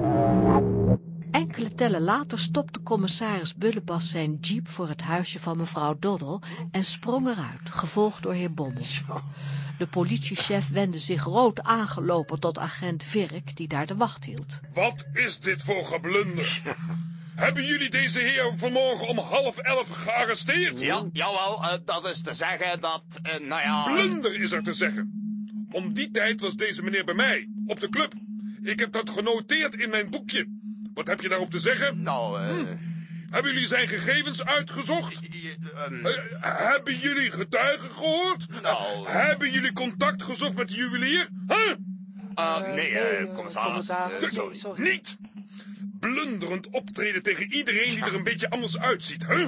Enkele tellen later stopte commissaris Bullebas zijn jeep voor het huisje van mevrouw Doddel en sprong eruit, gevolgd door heer Bommel. De politiechef wendde zich rood aangelopen tot agent Virk, die daar de wacht hield. Wat is dit voor geblunder? Hebben jullie deze heer vanmorgen om half elf gearresteerd? Ja, jawel, uh, dat is te zeggen dat, uh, nou ja... Blunder is er te zeggen. Om die tijd was deze meneer bij mij, op de club. Ik heb dat genoteerd in mijn boekje. Wat heb je daarop te zeggen? Nou, eh... Hm. Hebben jullie zijn gegevens uitgezocht? Um... hebben jullie getuigen gehoord? Nou... Hebben jullie contact gezocht met de juwelier? Huh? Uh, nee, commissaris. sorry, sorry. Niet! Blunderend optreden tegen iedereen die er een beetje anders uitziet, hè?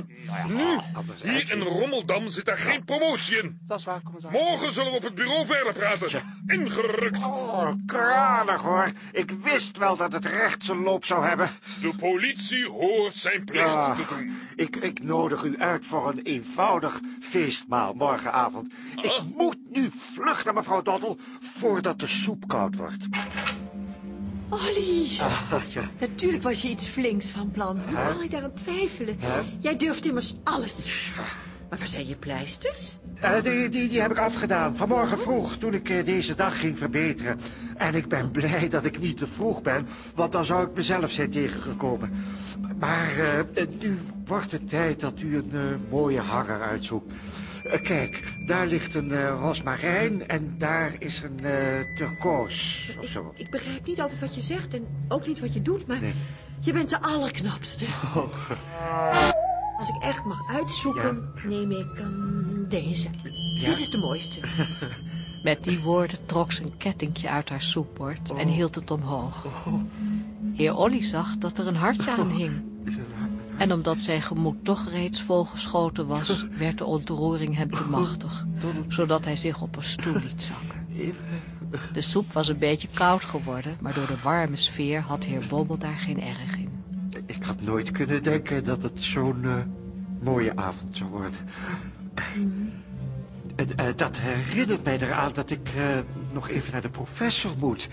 Nu, hier in Rommeldam zit daar geen promotie in. Dat is waar, commissaris. Morgen zullen we op het bureau verder praten. Ingerukt. Oh, kranig hoor. Ik wist wel dat het recht zijn loop zou hebben. De politie hoort zijn plicht te doen. Ik, ik nodig u uit voor een eenvoudig feestmaal morgenavond. Ik moet nu vluchten, mevrouw Dottel, voordat de soep koud wordt. Olly, Ah, ja. natuurlijk was je iets flinks van plan. Hoe kan ik daaraan twijfelen? Jij durft immers alles. Maar waar zijn je pleisters? Eh, die, die, die heb ik afgedaan. Vanmorgen vroeg, toen ik eh, deze dag ging verbeteren. En ik ben blij dat ik niet te vroeg ben, want dan zou ik mezelf zijn tegengekomen. Maar eh, nu wordt het tijd dat u een mooie hanger uitzoekt. Eh, kijk, daar ligt een eh rosmarijn en daar is een eh turkoos of zo. Ik begrijp niet altijd wat je zegt en ook niet wat je doet, maar je bent de allerknapste. Als ik echt mag uitzoeken, neem ik ehm, deze. Ja? Dit is de mooiste. Met die woorden trok ze een kettingje uit haar soepbord en hield het omhoog. Heer Olly zag dat er een hartje aan hing. En omdat zijn gemoed toch reeds volgeschoten was, werd de ontroering hem te machtig, zodat hij zich op een stoel liet zakken. De soep was een beetje koud geworden, maar door de warme sfeer had heer Bobbel daar geen erg in. Ik had nooit kunnen denken dat het zo'n eh, mooie avond zou worden. Eh, eh, dat herinnert mij eraan dat ik nog even naar de professor moet.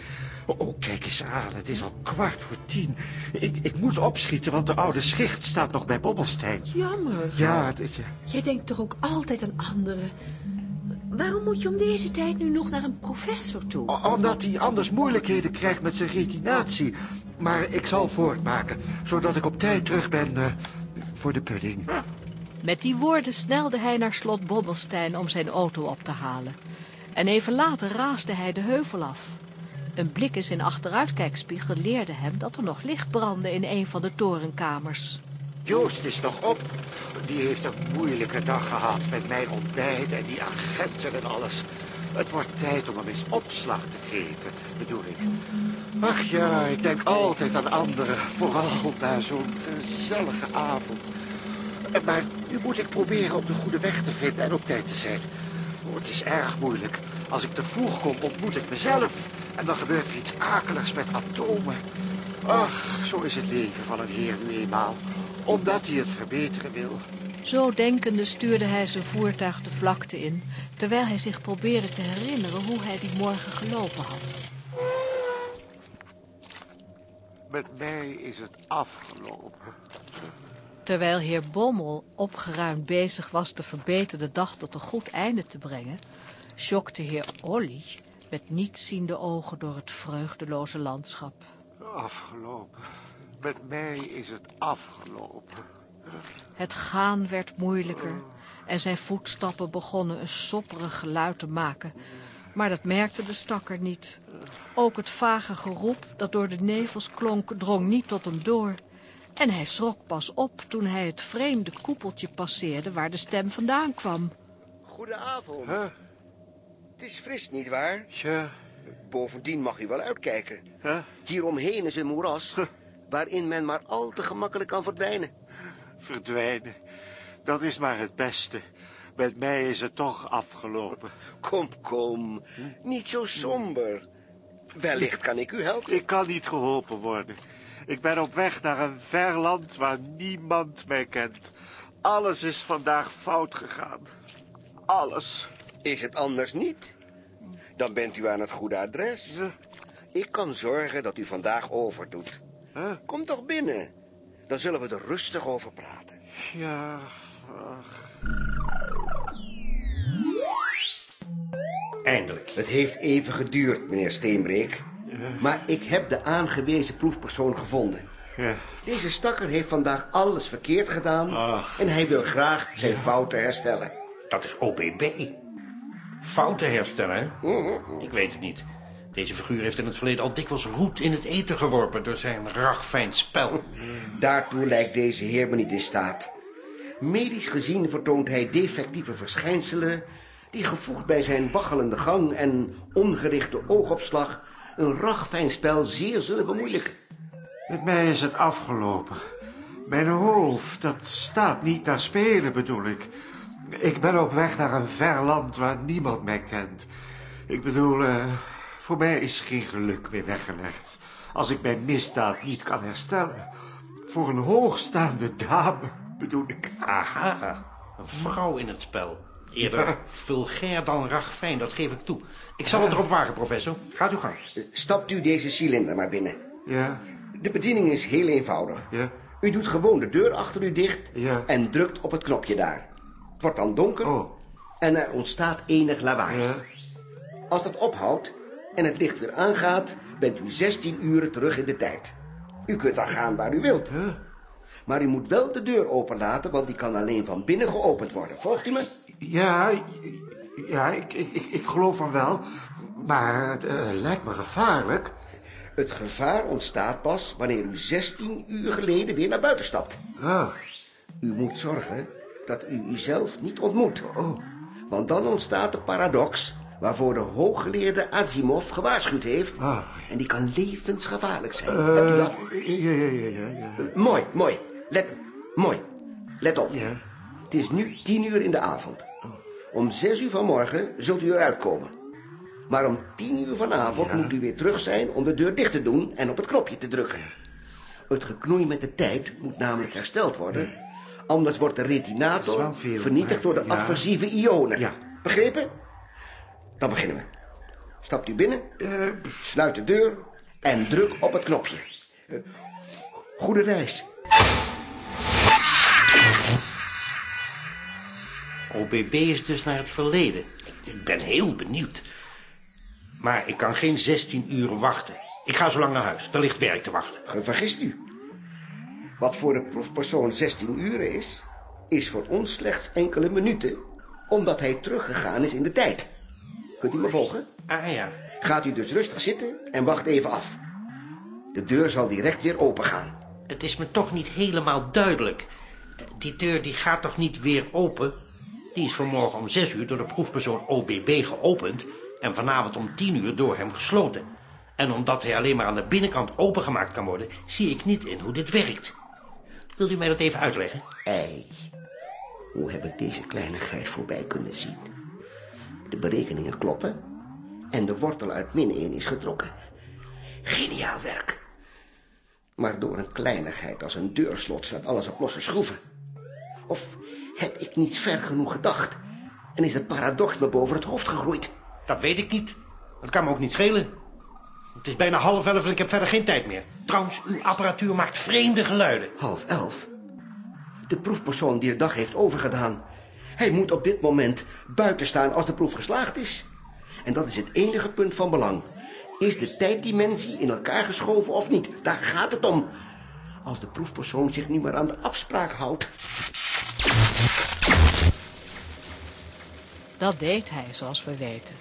Oh, oh, kijk eens aan, het is al kwart voor tien. Ik, ik moet opschieten, want de oude schicht staat nog bij Bobbelstein. Jammer. Ja, het is... Jij denkt toch ook altijd aan anderen? Waarom moet je om deze tijd nu nog naar een professor toe? O- Omdat hij anders moeilijkheden krijgt met zijn retinatie. Maar ik zal voortmaken, zodat ik op tijd terug ben eh, voor de pudding. Met die woorden snelde hij naar slot Bobbelstein om zijn auto op te halen. En even later raasde hij de heuvel af. Een blik in zijn achteruitkijkspiegel leerde hem dat er nog licht brandde in een van de torenkamers. Joost is nog op. Die heeft een moeilijke dag gehad met mijn ontbijt en die agenten en alles. Het wordt tijd om hem eens opslag te geven, bedoel ik. Ach ja, ik denk altijd aan anderen, vooral na zo'n gezellige avond. Maar nu moet ik proberen op de goede weg te vinden en op tijd te zijn. Oh, het is erg moeilijk. Als ik te vroeg kom, ontmoet ik mezelf. En dan gebeurt er iets akeligs met atomen. Ach, zo is het leven van een heer nu eenmaal. Omdat hij het verbeteren wil. Zo denkende stuurde hij zijn voertuig de vlakte in, terwijl hij zich probeerde te herinneren hoe hij die morgen gelopen had. Met mij is het afgelopen. Terwijl heer Bommel opgeruimd bezig was de verbeterde dag tot een goed einde te brengen, schokte heer Olly met nietsziende ogen door het vreugdeloze landschap. Afgelopen. Met mij is het afgelopen. Het gaan werd moeilijker en zijn voetstappen begonnen een sopperig geluid te maken. Maar dat merkte de stakker niet. Ook het vage geroep dat door de nevels klonk drong niet tot hem door. En hij schrok pas op toen hij het vreemde koepeltje passeerde waar de stem vandaan kwam. Goedenavond. Het is fris, nietwaar? Ja. Bovendien mag u wel uitkijken. Huh? Hieromheen is een moeras waarin men maar al te gemakkelijk kan verdwijnen. Verdwijnen. Dat is maar het beste. Met mij is het toch afgelopen. Kom, kom. Niet zo somber. Wellicht kan ik u helpen. Ik kan niet geholpen worden. Ik ben op weg naar een ver land waar niemand mij kent. Alles is vandaag fout gegaan. Alles. Is het anders niet? Dan bent u aan het goede adres. Ik kan zorgen dat u vandaag overdoet. Kom toch binnen. Dan zullen we er rustig over praten. Ja, ach. Eindelijk. Het heeft even geduurd, meneer Steenbreek. Maar ik heb de aangewezen proefpersoon gevonden. Ja. Deze stakker heeft vandaag alles verkeerd gedaan... en hij wil graag zijn fouten herstellen. Dat is OPB. Fouten herstellen, hè? Ik weet het niet. Deze figuur heeft in het verleden al dikwijls roet in het eten geworpen... door zijn ragfijn spel. Daartoe lijkt deze heer me niet in staat. Medisch gezien vertoont hij defectieve verschijnselen... die gevoegd bij zijn waggelende gang en ongerichte oogopslag... een ragfijn spel zeer zullen bemoeilijken. Met mij is het afgelopen. Mijn hoofd, dat staat niet naar spelen, bedoel ik. Ik ben op weg naar een ver land waar niemand mij kent. Ik bedoel, eh, voor mij is geen geluk meer weggelegd. Als ik mijn misdaad niet kan herstellen. Voor een hoogstaande dame, bedoel ik. Aha, een vrouw in het spel. Eerder vulgair dan ragfijn, dat geef ik toe. Ik zal het erop wagen, professor. Gaat u gang. Stapt u deze cilinder maar binnen. Ja. De bediening is heel eenvoudig. Ja. U doet gewoon de deur achter u dicht Ja. en drukt op het knopje daar. Het wordt dan donker en er ontstaat enig lawaai. Ja. Als dat ophoudt en het licht weer aangaat, bent u 16 uren terug in de tijd. U kunt dan gaan waar u wilt. Maar u moet wel de deur openlaten, want die kan alleen van binnen geopend worden. Volgt u me? Ja, ja ik, ik, ik, geloof van wel. Maar het eh, lijkt me gevaarlijk. Het gevaar ontstaat pas wanneer u 16 uur geleden weer naar buiten stapt. Ah. U moet zorgen dat u uzelf niet ontmoet. Oh. Want dan ontstaat de paradox waarvoor de hooggeleerde Asimov gewaarschuwd heeft. En die kan levensgevaarlijk zijn. Ah. Eh, Hebt u dat? Ja, ja, ja, ja. ja. Mooi, mooi. Let, mooi. Let op. Het is nu tien uur in de avond. Om zes uur vanmorgen zult u eruit komen. Maar om tien uur vanavond moet u weer terug zijn om de deur dicht te doen en op het knopje te drukken. Het geknoei met de tijd moet namelijk hersteld worden. Anders wordt de retinator vernietigd door de ja. adversieve ionen. Ja. Begrepen? Dan beginnen we. Stapt u binnen, Eh, sluit de deur en druk op het knopje. Eh, Goede reis. OBB is dus naar het verleden. Ik ben heel benieuwd. Maar ik kan geen 16 uur wachten. Ik ga zo lang naar huis. Er ligt werk te wachten. Vergist u. Wat voor de proefpersoon 16 uren is, is voor ons slechts enkele minuten, omdat hij teruggegaan is in de tijd. Kunt u me volgen? Ah ja. Gaat u dus rustig zitten en wacht even af. De deur zal direct weer open gaan. Het is me toch niet helemaal duidelijk. Die deur die gaat toch niet weer open? Die is vanmorgen om 6 uur door de proefpersoon OBB geopend... en vanavond om 10 uur door hem gesloten. En omdat hij alleen maar aan de binnenkant opengemaakt kan worden... zie ik niet in hoe dit werkt. Wilt u mij dat even uitleggen? Ei, hoe heb ik deze kleinigheid voorbij kunnen zien? De berekeningen kloppen en de wortel uit min 1 is getrokken. Geniaal werk. Maar door een kleinigheid als een deurslot staat alles op losse schroeven. Of heb ik niet ver genoeg gedacht en is het paradox me boven het hoofd gegroeid? Dat weet ik niet. Dat kan me ook niet schelen. Het is bijna half elf en ik heb verder geen tijd meer. Trouwens, uw apparatuur maakt vreemde geluiden. Half elf? De proefpersoon die de dag heeft overgedaan. Hij moet op dit moment buiten staan als de proef geslaagd is. En dat is het enige punt van belang. Is de tijddimensie in elkaar geschoven of niet? Daar gaat het om. Als de proefpersoon zich nu maar aan de afspraak houdt. Dat deed hij, zoals we weten.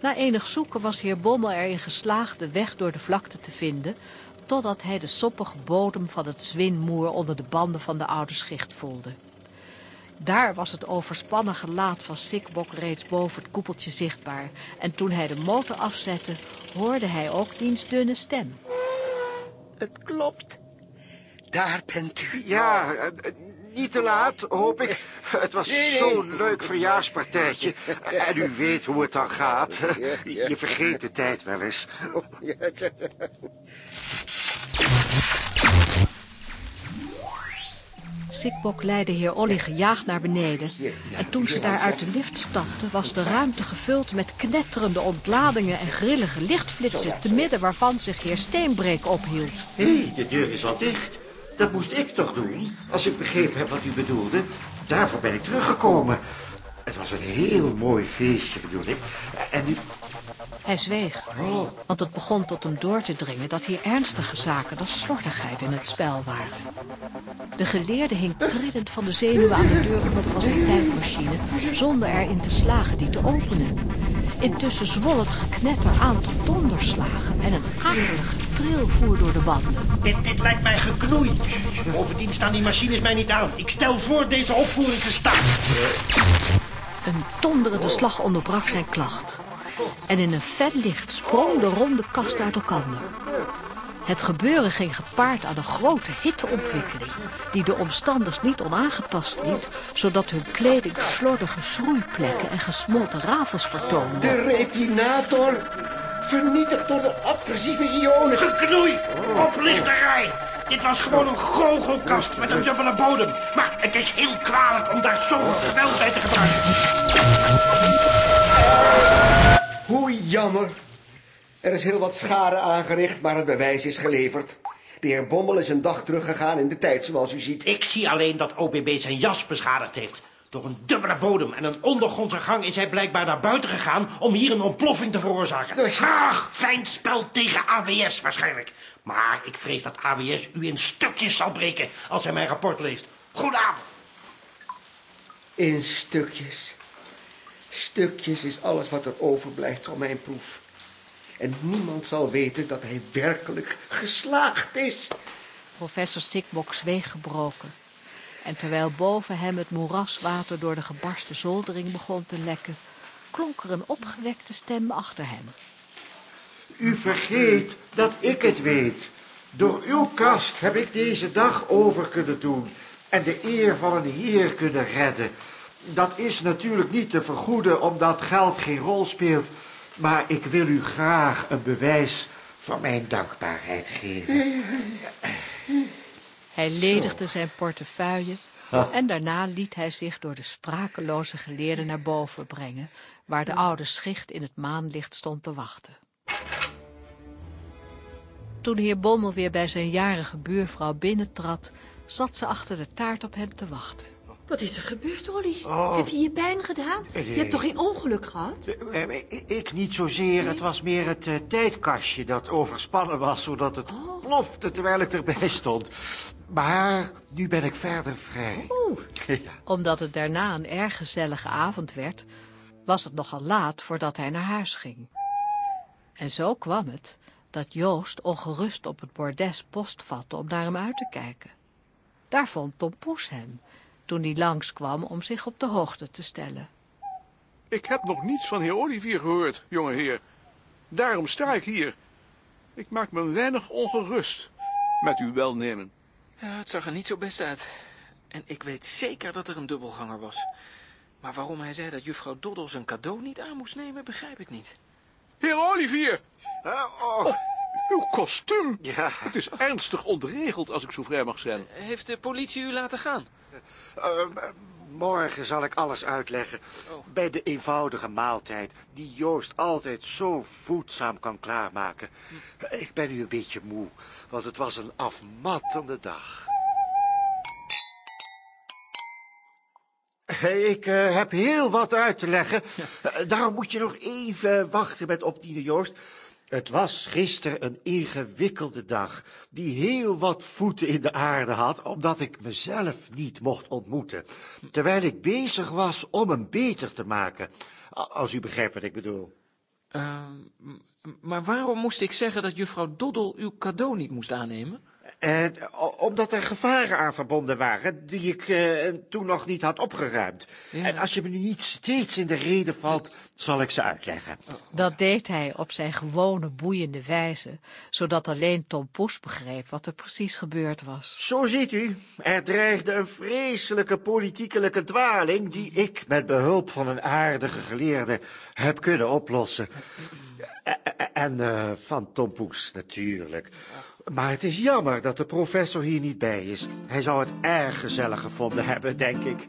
Na enig zoeken was heer Bommel erin geslaagd de weg door de vlakte te vinden... totdat hij de soppige bodem van het zwinmoer onder de banden van de oude schicht voelde. Daar was het overspannen gelaat van Sikbok reeds boven het koepeltje zichtbaar. En toen hij de motor afzette, hoorde hij ook diens dunne stem. Het klopt. Daar bent u. Ja, eh, niet te laat, hoop ik. Het was Nee, nee. zo'n leuk verjaarspartijtje. En u weet hoe het dan gaat. Je vergeet de tijd wel eens. Sikbok leidde heer Olly gejaagd naar beneden. En toen ze daar uit de lift stapten, was de ruimte gevuld met knetterende ontladingen en grillige lichtflitsen, te midden waarvan zich heer Steenbreek ophield. Hé, hey, de deur is al dicht. Dat moest ik toch doen, als ik begrepen heb wat u bedoelde. Daarvoor ben ik teruggekomen. Het was een heel mooi feestje, bedoel ik. En nu... Hij zweeg, want het begon tot hem door te dringen dat hier ernstige zaken dan slordigheid in het spel waren. De geleerde hing trillend van de zenuwen aan de deurknop van zijn tijdmachine, zonder erin te slagen die te openen. Intussen zwol het geknetter aan tot donderslagen en een akelige tril voer door de banden. Dit, dit lijkt mij geknoei. Bovendien staan die machines mij niet aan. Ik stel voor deze opvoering te staken. Een donderende slag onderbrak zijn klacht. En in een fel licht sprong de ronde kast uit elkaar. Het gebeuren ging gepaard aan een grote hitteontwikkeling... die de omstanders niet onaangetast liet... zodat hun kleding slordige schroeiplekken en gesmolten rafels vertoonde. De retinator vernietigd door de adversieve ionen. Geknoei! Oplichterij! Dit was gewoon een goochelkast met een dubbele bodem. Maar het is heel kwalijk om daar zoveel geweld bij te gebruiken. Hoe jammer. Er is heel wat schade aangericht, maar het bewijs is geleverd. De heer Bommel is een dag teruggegaan in de tijd, zoals u ziet. Ik zie alleen dat OBB zijn jas beschadigd heeft. Door een dubbele bodem en een ondergrondse gang is hij blijkbaar naar buiten gegaan om hier een ontploffing te veroorzaken. Ach, fijn spel tegen AWS waarschijnlijk. Maar ik vrees dat AWS u in stukjes zal breken als hij mijn rapport leest. Goedenavond. In stukjes. Stukjes is alles wat er overblijft van mijn proef. En niemand zal weten dat hij werkelijk geslaagd is. Professor Stikbok zweeg gebroken. En terwijl boven hem het moeraswater door de gebarsten zoldering begon te lekken, klonk er een opgewekte stem achter hem. U vergeet dat ik het weet. Door uw kast heb ik deze dag over kunnen doen en de eer van een heer kunnen redden. Dat is natuurlijk niet te vergoeden omdat geld geen rol speelt, maar ik wil u graag een bewijs van mijn dankbaarheid geven. Hij ledigde zijn portefeuille en daarna liet hij zich door de sprakeloze geleerde naar boven brengen, waar de oude schicht in het maanlicht stond te wachten. Toen heer Bommel weer bij zijn jarige buurvrouw binnentrad, zat ze achter de taart op hem te wachten. Wat is er gebeurd, Olly? Oh. Heb je je pijn gedaan? Nee. Je hebt toch geen ongeluk gehad? Eh, Ik, niet zozeer, het was meer het eh, tijdkastje dat overspannen was, zodat het plofte terwijl ik erbij stond. Maar nu ben ik verder vrij. Ja. Omdat het daarna een erg gezellige avond werd, was het nogal laat voordat hij naar huis ging. En zo kwam het dat Joost ongerust op het bordes post vatte om naar hem uit te kijken. Daar vond Tom Poes hem, toen hij langskwam om zich op de hoogte te stellen. Ik heb nog niets van heer Olivier gehoord, jonge heer. Daarom sta ik hier. Ik maak me weinig ongerust, met uw welnemen. Ja, het zag er niet zo best uit. En ik weet zeker dat er een dubbelganger was. Maar waarom hij zei dat juffrouw Doddel zijn cadeau niet aan moest nemen, begrijp ik niet. Heer Olivier! oh. Uw kostuum! Ja. Het is ernstig ontregeld, als ik zo vrij mag zijn. Heeft de politie u laten gaan? Eh, morgen zal ik alles uitleggen. Bij de eenvoudige maaltijd, die Joost altijd zo voedzaam kan klaarmaken. Ik ben nu een beetje moe, want het was een afmattende dag. Ik eh, heb heel wat uit te leggen. Eh, daarom moet je nog even wachten met opdienen, Joost. Het was gisteren een ingewikkelde dag, die heel wat voeten in de aarde had, omdat ik mezelf niet mocht ontmoeten, terwijl ik bezig was om hem beter te maken, als u begrijpt wat ik bedoel. Uh, maar waarom moest ik zeggen dat juffrouw Doddel uw cadeau niet moest aannemen? Eh, omdat er gevaren aan verbonden waren die ik eh, toen nog niet had opgeruimd. En als je me nu niet steeds in de reden valt, zal ik ze uitleggen. Dat deed hij op zijn gewone boeiende wijze, zodat alleen Tom Poes begreep wat er precies gebeurd was. Zo ziet u, er dreigde een vreselijke politiekelijke dwaling die ik met behulp van een aardige geleerde heb kunnen oplossen. En uh, van Tom Poes natuurlijk. Maar het is jammer dat de professor hier niet bij is. Hij zou het erg gezellig gevonden hebben, denk ik.